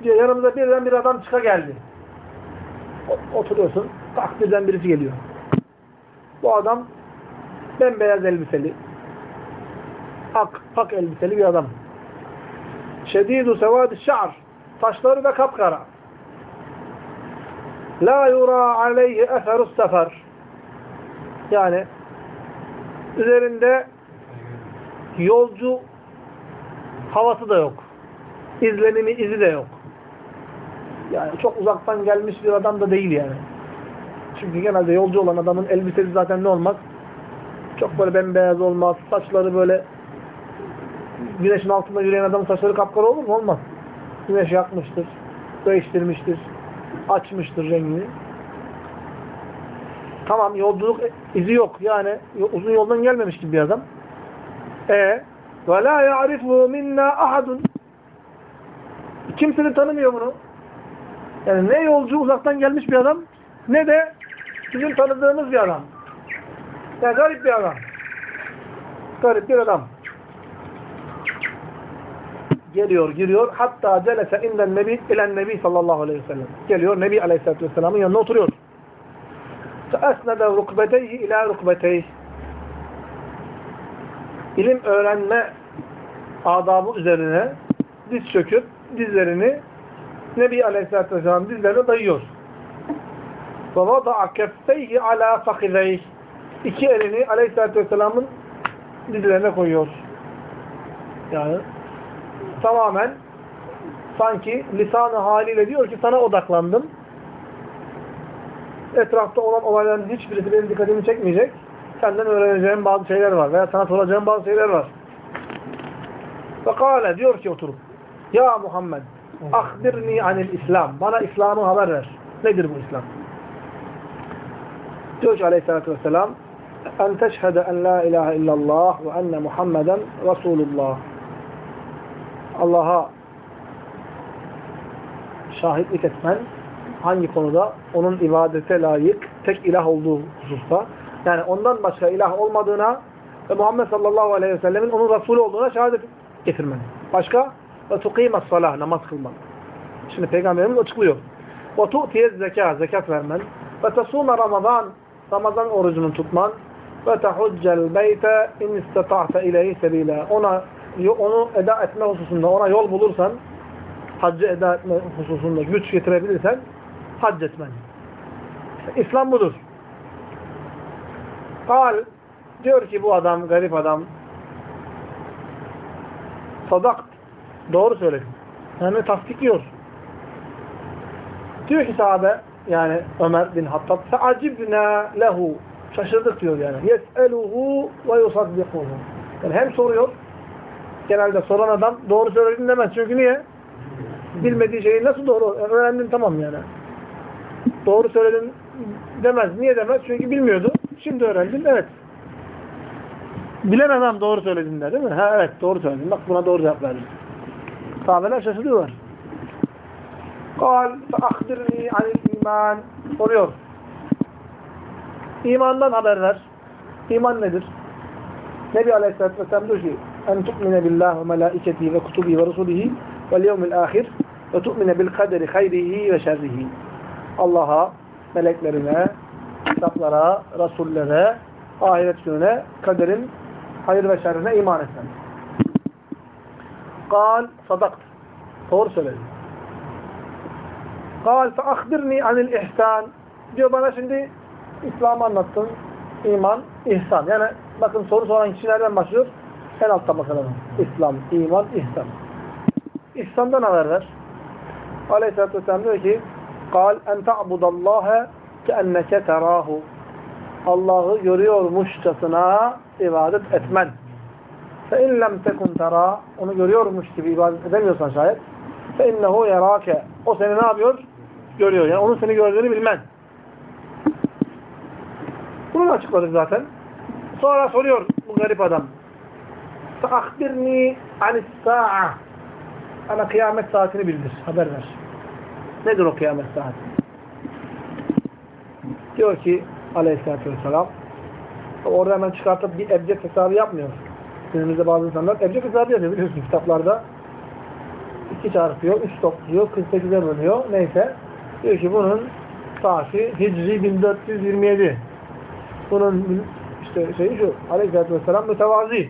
[SPEAKER 1] Diyor yanımıza birden bir adam çıka geldi. Oturuyorsun. Tak birden birisi geliyor. Bu adam bembeyaz elbiseli. Ak, ak elbiseli bir adam. Şedidu sevadi şa'ar. Saçları da kapkara. La yura aleyhi eferus sefer. Yani üzerinde yolcu havası da yok. İzlenimi, izi de yok. Yani çok uzaktan gelmiş bir adam da değil yani. Çünkü genelde yolcu olan adamın elbisesi zaten ne olmaz? Çok böyle bembeyaz olmaz. Saçları böyle güneşin altında yürüyen adamın saçları kapkara olur mu? Olmaz. Güneş yakmıştır. Değiştirmiştir. Açmıştır rengini. Tamam yolculuk izi yok. Yani uzun yoldan gelmemiş gibi bir adam. E ve la ya'rifu minna ahadun. Kimse de tanımıyor bunu. Yani ne yolcu uzaktan gelmiş bir adam ne de bizim tanıdığımız bir adam. Yani garip bir adam. Garip bir adam Geliyor, giriyor. Hatta celese inden nebi ilen nebi sallallahu aleyhi ve sellem. Geliyor, nebi aleyhissalatü vesselamın yanına oturuyor. فَأَسْنَدَ رُكْبَتَيْهِ ila رُكْبَتَيْهِ İlim öğrenme adabı üzerine diz çöküp dizlerini Nebi Aleyhisselatü Vesselam dizlerine dayıyor. وَوَضَعَ كَفَّيْهِ عَلَى فَخِذَيْهِ İki elini Aleyhisselatü Vesselam'ın dizlerine koyuyor. Yani tamamen sanki lisanı haliyle diyor ki sana odaklandım. Etrafta olan olayların hiçbirisi benim dikkatimi çekmeyecek. Senden öğreneceğim bazı şeyler var veya sana soracağım bazı şeyler var. Ve kâle diyor ki oturup Ya Muhammed ahbirni anil İslam. Bana İslam'ı haber ver. Nedir bu İslam? Diyor ki aleyhissalatü vesselam en teşhede en la ilahe illallah ve enne Muhammeden Resulullah. Allah'a şahitlik etmen hangi konuda? Onun ibadete layık tek ilah olduğu hususta. Yani ondan başka ilah olmadığına ve Muhammed sallallahu aleyhi ve sellemin onun Resulü olduğuna şehadet getirmen. Başka? Ve tuqîmes salah, namaz kılman. Şimdi Peygamberimiz açıklıyor. Ve tu'tiyez zeka, zekat vermen. Ve tesûme Ramazan, Ramazan orucunu tutman. Ve tehuccel beyte in istata'te ileyhi sebîlâ. Ona, onu eda etme hususunda ona yol bulursan, haccı eda etme hususunda güç getirebilirsen hac etmen. İşte İslam budur. Kal diyor ki bu adam, garip adam sadak doğru söyledin. Yani tasdikliyor. Diyor ki sahabe yani Ömer bin Hattab feacibna lehu şaşırdık diyor yani. Yes'eluhu ve yusaddikuhu. Yani hem soruyor genelde soran adam doğru söyledin demez. Çünkü niye? Bilmediği şeyi nasıl doğru? Öğrendin tamam yani. Doğru söyledin demez. Niye demez? Çünkü bilmiyordu. Şimdi öğrendin. Evet. Bilen adam doğru söyledin der değil mi? Ha evet doğru söyledin. Bak buna doğru cevap verdin. Sahabeler şaşırıyorlar. Kal feahbirni anil iman. Soruyor. İmandan haber ver. İman nedir? Nebi Aleyhisselatü Vesselam diyor ki en tu'mine billah ve melaiketihi ve kutubihi ve rusulihi vel yevmil ahir ve tu'mine bil kaderi hayrihi ve şerrihi. Allah'a, meleklerine, kitaplara, rasullere, ahiret gününe, kaderin hayır ve şerrine iman etmen. Kal sadakt. Doğru söyledin. Kal fe ahbirni anil ihsan. Diyor bana şimdi İslam'ı anlattın. İman, ihsan. Yani bakın soru soran kişi nereden başlıyor? En altta bakalım. İslam, iman, ihsan. İhsan'dan haber ver. Aleyhisselatü Vesselam diyor ki قال en ta'budallaha keenneke terahu. Allah'ı görüyormuşçasına ibadet etmen. Fe in lem tekun tera onu görüyormuş gibi ibadet edemiyorsan şayet fe innehu yerake o seni ne yapıyor? Görüyor. Yani onun seni gördüğünü bilmen. Bunu açıkladık zaten. Sonra soruyor bu garip adam. Feakbirni anis sa'a Bana kıyamet saatini bildir. Haber ver. Nedir o kıyamet saati? Diyor ki aleyhissalatü vesselam orada hemen çıkartıp bir ebced hesabı yapmıyor. Günümüzde bazı insanlar ebced hesabı yapıyor biliyorsun kitaplarda. 2 çarpıyor, 3 topluyor, 48'e bölüyor. Neyse. Diyor ki bunun saati Hicri 1427. Bunun işte şeyi şu aleyhissalatü vesselam mütevazi.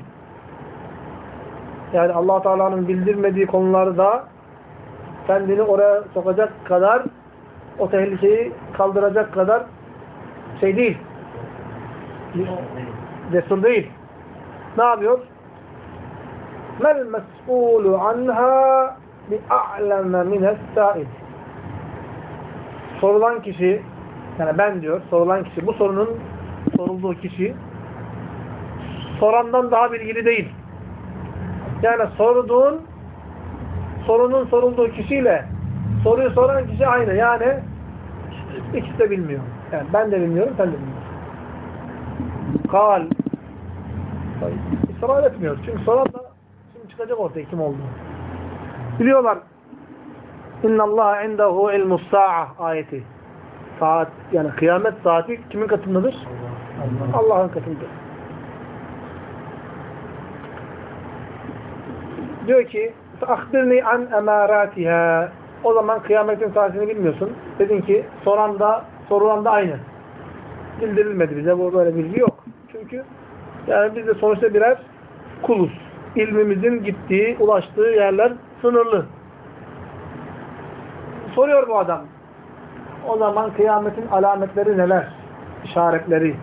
[SPEAKER 1] Yani allah Teala'nın bildirmediği konularda kendini oraya sokacak kadar o tehlikeyi kaldıracak kadar şey değil. Cesur değil. Ne yapıyor? Mel mes'ulu anha bi'a'leme mine's-sa'id. Sorulan kişi yani ben diyor, sorulan kişi bu sorunun sorulduğu kişi sorandan daha bilgili değil. Yani sorduğun sorunun sorulduğu kişiyle soruyu soran kişi aynı. Yani ikisi de bilmiyor. Yani ben de bilmiyorum, sen de bilmiyorsun. Kal. İsrail etmiyor. Çünkü soran da şimdi çıkacak ortaya kim olduğunu. Biliyorlar. İnna Allah indehu ilmus sa'a ayeti. Saat yani kıyamet saati kimin katındadır? Allah'ın katındadır. Diyor ki "Akhbirni an emaratiha." O zaman kıyametin saatini bilmiyorsun. Dedin ki soran da sorulan da aynı. Bildirilmedi bize bu böyle bilgi yok. Çünkü yani biz de sonuçta birer kuluz. İlmimizin gittiği, ulaştığı yerler sınırlı. Soruyor bu adam. O zaman kıyametin alametleri neler? İşaretleri,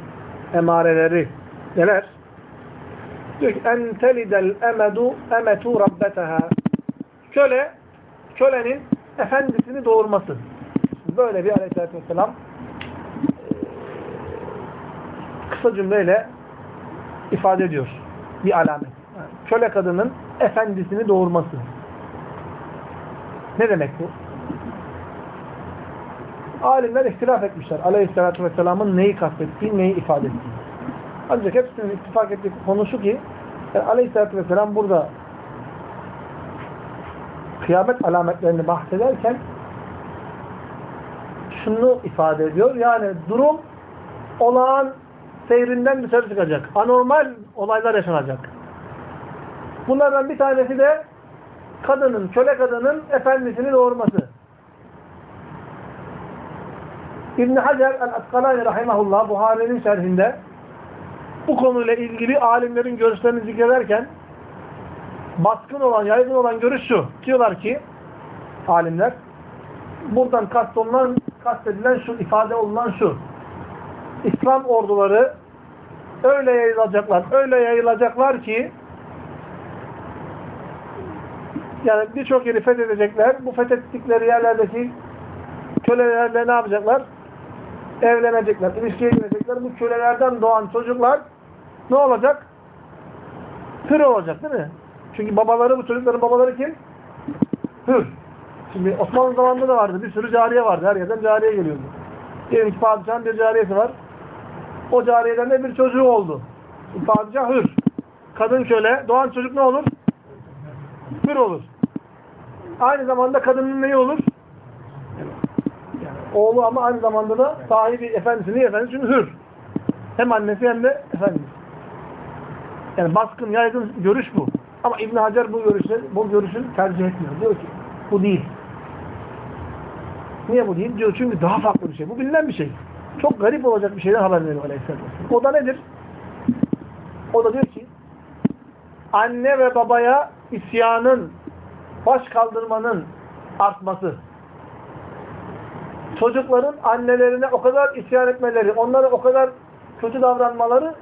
[SPEAKER 1] emareleri neler? Diyor ki en telidel emedu emetu rabbeteha. Köle, kölenin efendisini doğurması. Böyle bir aleyhissalatü vesselam kısa cümleyle ifade ediyor. Bir alamet. Köle kadının efendisini doğurması. Ne demek bu? Alimler ihtilaf etmişler. Aleyhisselatü Vesselam'ın neyi kastettiği, neyi ifade ettiği. Ancak hepsinin ittifak ettiği konu şu ki yani Aleyhisselatü Vesselam burada kıyamet alametlerini bahsederken şunu ifade ediyor. Yani durum olağan seyrinden dışarı çıkacak. Anormal olaylar yaşanacak. Bunlardan bir tanesi de kadının, köle kadının efendisini doğurması. İbn Hacer el-Askalani rahimahullah Buhari'nin şerhinde bu konuyla ilgili alimlerin görüşlerini zikrederken baskın olan, yaygın olan görüş şu. Diyorlar ki alimler buradan kastolunan, kastedilen şu, ifade olunan şu. İslam orduları öyle yayılacaklar, öyle yayılacaklar ki yani birçok yeri fethedecekler. Bu fethettikleri yerlerdeki kölelerle ne yapacaklar? Evlenecekler, ilişkiye girecekler. Bu kölelerden doğan çocuklar ne olacak? Hür olacak değil mi? Çünkü babaları, bu çocukların babaları kim? Hür. Şimdi Osmanlı zamanında da vardı. Bir sürü cariye vardı. Her yerden cariye geliyordu. Diyelim ki padişahın bir cariyesi var. O cariyeden de bir çocuğu oldu. Padişah hür. Kadın köle. Doğan çocuk ne olur? Hür olur. Aynı zamanda kadının neyi olur? Oğlu ama aynı zamanda da sahibi efendisini efendisi çünkü hür. Hem annesi hem de efendisi. Yani baskın, yaygın görüş bu. Ama İbn Hacer bu görüşü, bu görüşü tercih etmiyor. Diyor ki bu değil. Niye bu değil? Diyor çünkü daha farklı bir şey. Bu bilinen bir şey. Çok garip olacak bir şeyden haber veriyor Aleyhisselam. O da nedir? O da diyor ki anne ve babaya isyanın, baş kaldırmanın artması. Çocukların annelerine o kadar isyan etmeleri, onlara o kadar kötü davranmaları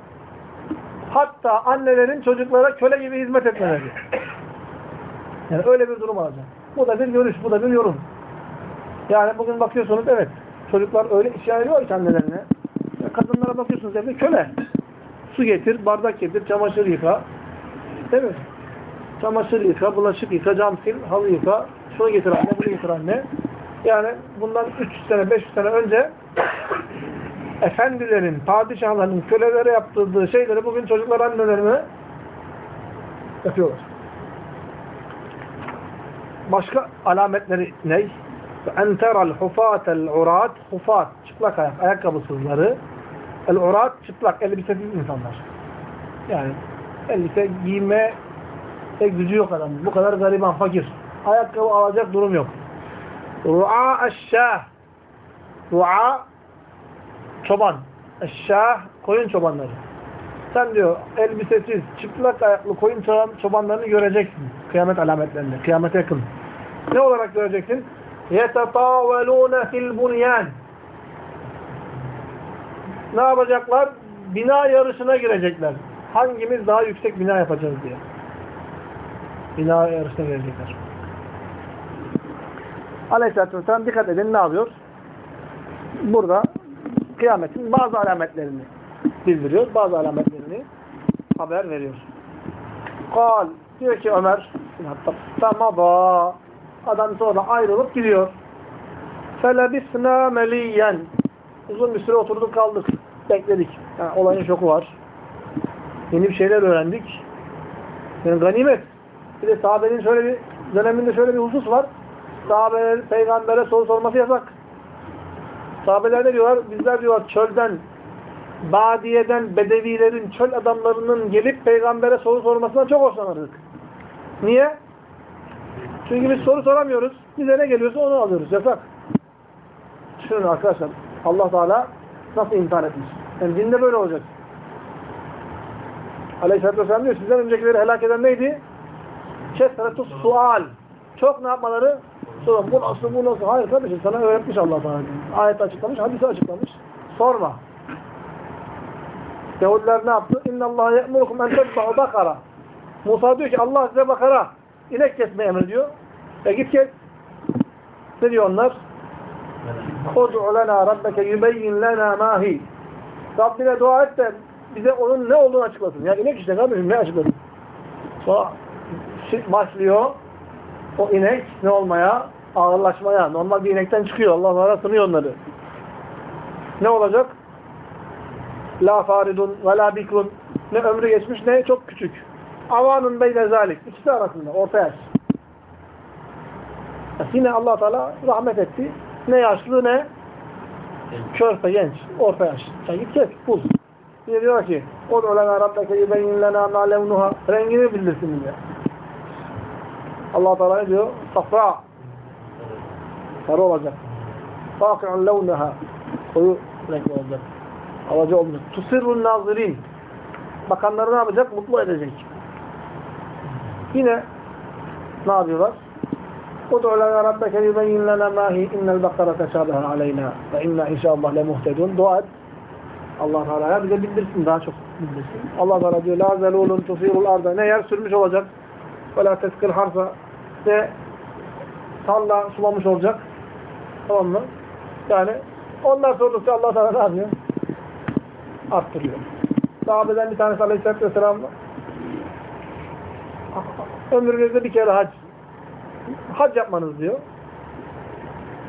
[SPEAKER 1] hatta annelerin çocuklara köle gibi hizmet etmeleri. Yani öyle bir durum olacak. Bu da bir görüş, bu da bir yorum. Yani bugün bakıyorsunuz evet çocuklar öyle isyan ediyor ki annelerine. Kadınlara bakıyorsunuz evde köle. Su getir, bardak getir, çamaşır yıka. Değil mi? Çamaşır yıka, bulaşık yıka, cam sil, halı yıka. Şunu getir anne, bunu getir anne. Yani bundan 300 sene, 500 sene önce efendilerin, padişahların kölelere yaptırdığı şeyleri bugün çocuklar annelerine yapıyorlar. Başka alametleri ne? En teral hufatel urat hufat çıplak ayak, ayakkabısızları el urat çıplak, elbisesiz insanlar. Yani elbise giyme gücü yok adamın. Bu kadar gariban, fakir. Ayakkabı alacak durum yok. Ru'a eşşah Ru'a çoban. Eşşah koyun çobanları. Sen diyor elbisesiz, çıplak ayaklı koyun çobanlarını göreceksin. Kıyamet alametlerinde. Kıyamete yakın. Ne olarak göreceksin? يَتَطَاوَلُونَ فِي الْبُنْيَانِ Ne yapacaklar? Bina yarışına girecekler. Hangimiz daha yüksek bina yapacağız diye. Bina yarışına girecekler. Aleyhisselatü Vesselam dikkat edin ne yapıyor? Burada kıyametin bazı alametlerini bildiriyor. Bazı alametlerini haber veriyor. Kal diyor ki Ömer tamaba adam sonra ayrılıp gidiyor. Felebisna meliyen uzun bir süre oturduk kaldık. Bekledik. Yani olayın şoku var. Yeni bir şeyler öğrendik. Yani ganimet. Bir de sahabenin şöyle bir döneminde şöyle bir husus var. sahabeler, peygambere soru sorması yasak. Sahabeler ne diyorlar? Bizler diyorlar çölden, badiyeden, bedevilerin, çöl adamlarının gelip peygambere soru sormasından çok hoşlanırdık. Niye? Çünkü biz soru soramıyoruz. Bize ne geliyorsa onu alıyoruz. Yasak. Düşünün arkadaşlar. Allah Teala nasıl imtihan etmiş. Yani dinde böyle olacak. Aleyhisselatü Vesselam diyor, sizden öncekileri helak eden neydi? Kesretus sual. Çok ne yapmaları? Sorun. Bu nasıl, bu nasıl? Hayır kardeşim sana öğretmiş Allah Teala. Ayet açıklamış, hadisi açıklamış. Sorma. Yahudiler ne yaptı? İnna Allah ye'murukum en tedba'u bakara. Musa diyor ki Allah size bakara inek kesmeyi emrediyor. E git kes. Ne diyor onlar? Ud'u lena rabbeke yubeyyin lena mahi. Rabbine dua et de bize onun ne olduğunu açıklasın. Yani inek işte kardeşim ne açıklasın? Sonra başlıyor o inek ne olmaya? Ağırlaşmaya. Normal bir inekten çıkıyor. Allah Allah sınıyor onları. Ne olacak? La faridun ve la bikrun. Ne ömrü geçmiş ne çok küçük. Avanun beyne zalik. İkisi arasında. Orta yaş. Yine allah Teala rahmet etti. Ne yaşlı ne körpe genç. Orta yaş. Sen git kes. Bul. Yine diyor ki اُدْعُ لَنَا رَبَّكَ يُبَيِّنْ لَنَا مَا لَوْنُهَا Rengini bildirsin diyor. Allah Teala ne diyor? Safra. Sarı olacak. Fakiran levneha. Koyu renkli olacak. Alaca olacak. Tusirrun nazirin. Bakanları ne yapacak? Mutlu edecek. Yine ne yapıyorlar? Ud'u lana rabbeke yubayyin lana mahi innel bakara teşabehe aleyna ve inna inşallah lemuhtedun. Dua et. Allah Teala'ya bize bildirsin daha çok bildirsin. Allah Teala diyor la zelulun tusirul arda. Ne yer sürmüş olacak? وَلَا تَسْكِرْ harfa Ne tarla sulamış olacak. Tamam mı? Yani onlar sordukça Allah Teala ne yapıyor? Arttırıyor. Sahabeden bir tanesi Aleyhisselatü Vesselam ömrünüzde bir kere hac hac yapmanız diyor.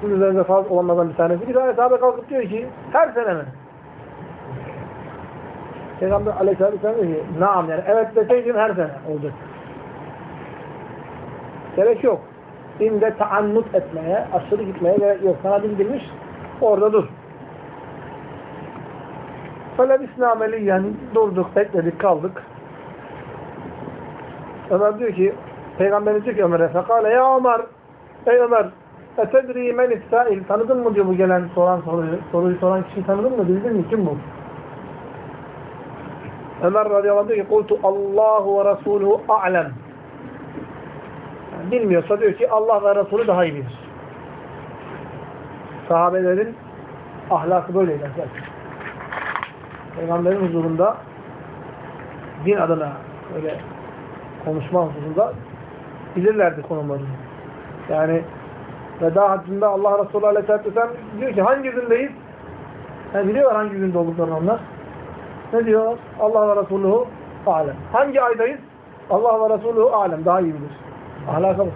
[SPEAKER 1] Sizin üzerinize farz olanlardan bir tanesi. Bir tane sahabe kalkıp diyor ki her sene mi? Peygamber aleyhisselatü vesselam diyor ki naam yani evet deseydim her sene olacak. Gerek yok. Dinde taannut etmeye, aşırı gitmeye gerek yok. Sana bildirmiş, orada dur. Felebisna meliyen durduk, bekledik, kaldık. Ömer diyor ki, Peygamberimiz diyor ki Ömer'e, fekale ya Ömer, ey Ömer, etedri men İsrail, tanıdın mı diyor bu gelen soran soruyu, soruyu soran kişiyi tanıdın mı, bildin mi, kim bu? Ömer radıyallahu anh diyor ki, kultu Allahu ve Resuluhu a'lem. Bilmiyorsa diyor ki Allah ve Resulü daha iyi bilir. Sahabelerin ahlakı böyleydi arkadaşlar. Peygamberin huzurunda din adına öyle konuşma hususunda bilirlerdi konumlarını. Yani veda haccında Allah Resulü Aleyhisselatü Vesselam diyor ki hangi gündeyiz? Yani biliyorlar hangi günde olduklarını onlar. Ne diyor? Allah ve Resulü alem. Hangi aydayız? Allah ve Resulü alem. Daha iyi bilir. Ahlaka bak.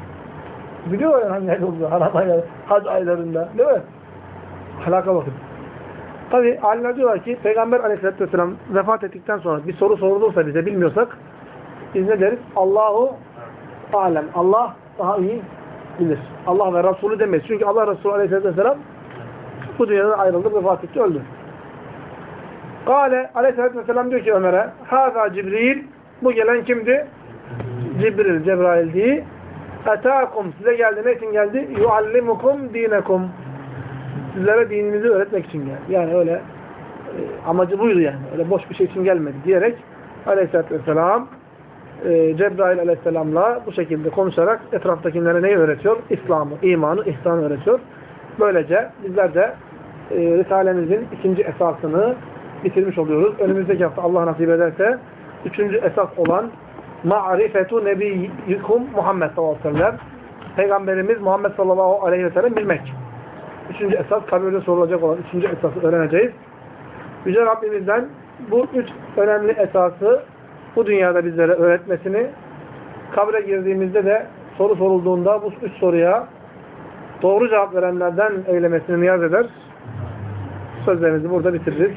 [SPEAKER 1] Biliyorlar yani oluyor. Haram ayları, hac aylarında. Değil mi? Ahlaka bakın. Tabi alimler diyorlar ki Peygamber aleyhissalatü vesselam vefat ettikten sonra bir soru sorulursa bize bilmiyorsak biz ne deriz? Allahu alem. Allah daha iyi bilir. Allah ve Resulü demeyiz. Çünkü Allah Resulü aleyhissalatü vesselam bu dünyadan ayrıldı, vefat etti, öldü. Kale aleyhissalatü vesselam diyor ki Ömer'e Haza Cibril bu gelen kimdi? Cibril, Cebrail değil. Etâkum size geldi. Ne için geldi? Yuallimukum dinekum sizlere dinimizi öğretmek için geldi. Yani öyle e, amacı buydu yani. Öyle boş bir şey için gelmedi diyerek Aleyhisselatü Vesselam e, Cebrail Aleyhisselam'la bu şekilde konuşarak etraftakilere neyi öğretiyor? İslam'ı, imanı, ihsanı öğretiyor. Böylece bizler de e, Risalemizin ikinci esasını bitirmiş oluyoruz. Önümüzdeki hafta Allah nasip ederse üçüncü esas olan ma'rifetu nebiyyikum Muhammed sallallahu aleyhi ve sellem Peygamberimiz Muhammed sallallahu aleyhi ve sellem bilmek. Üçüncü esas, kabirde sorulacak olan üçüncü esası öğreneceğiz. Yüce Rabbimizden bu üç önemli esası bu dünyada bizlere öğretmesini, kabre girdiğimizde de soru sorulduğunda bu üç soruya doğru cevap verenlerden eylemesini niyaz eder. Sözlerimizi burada bitiririz.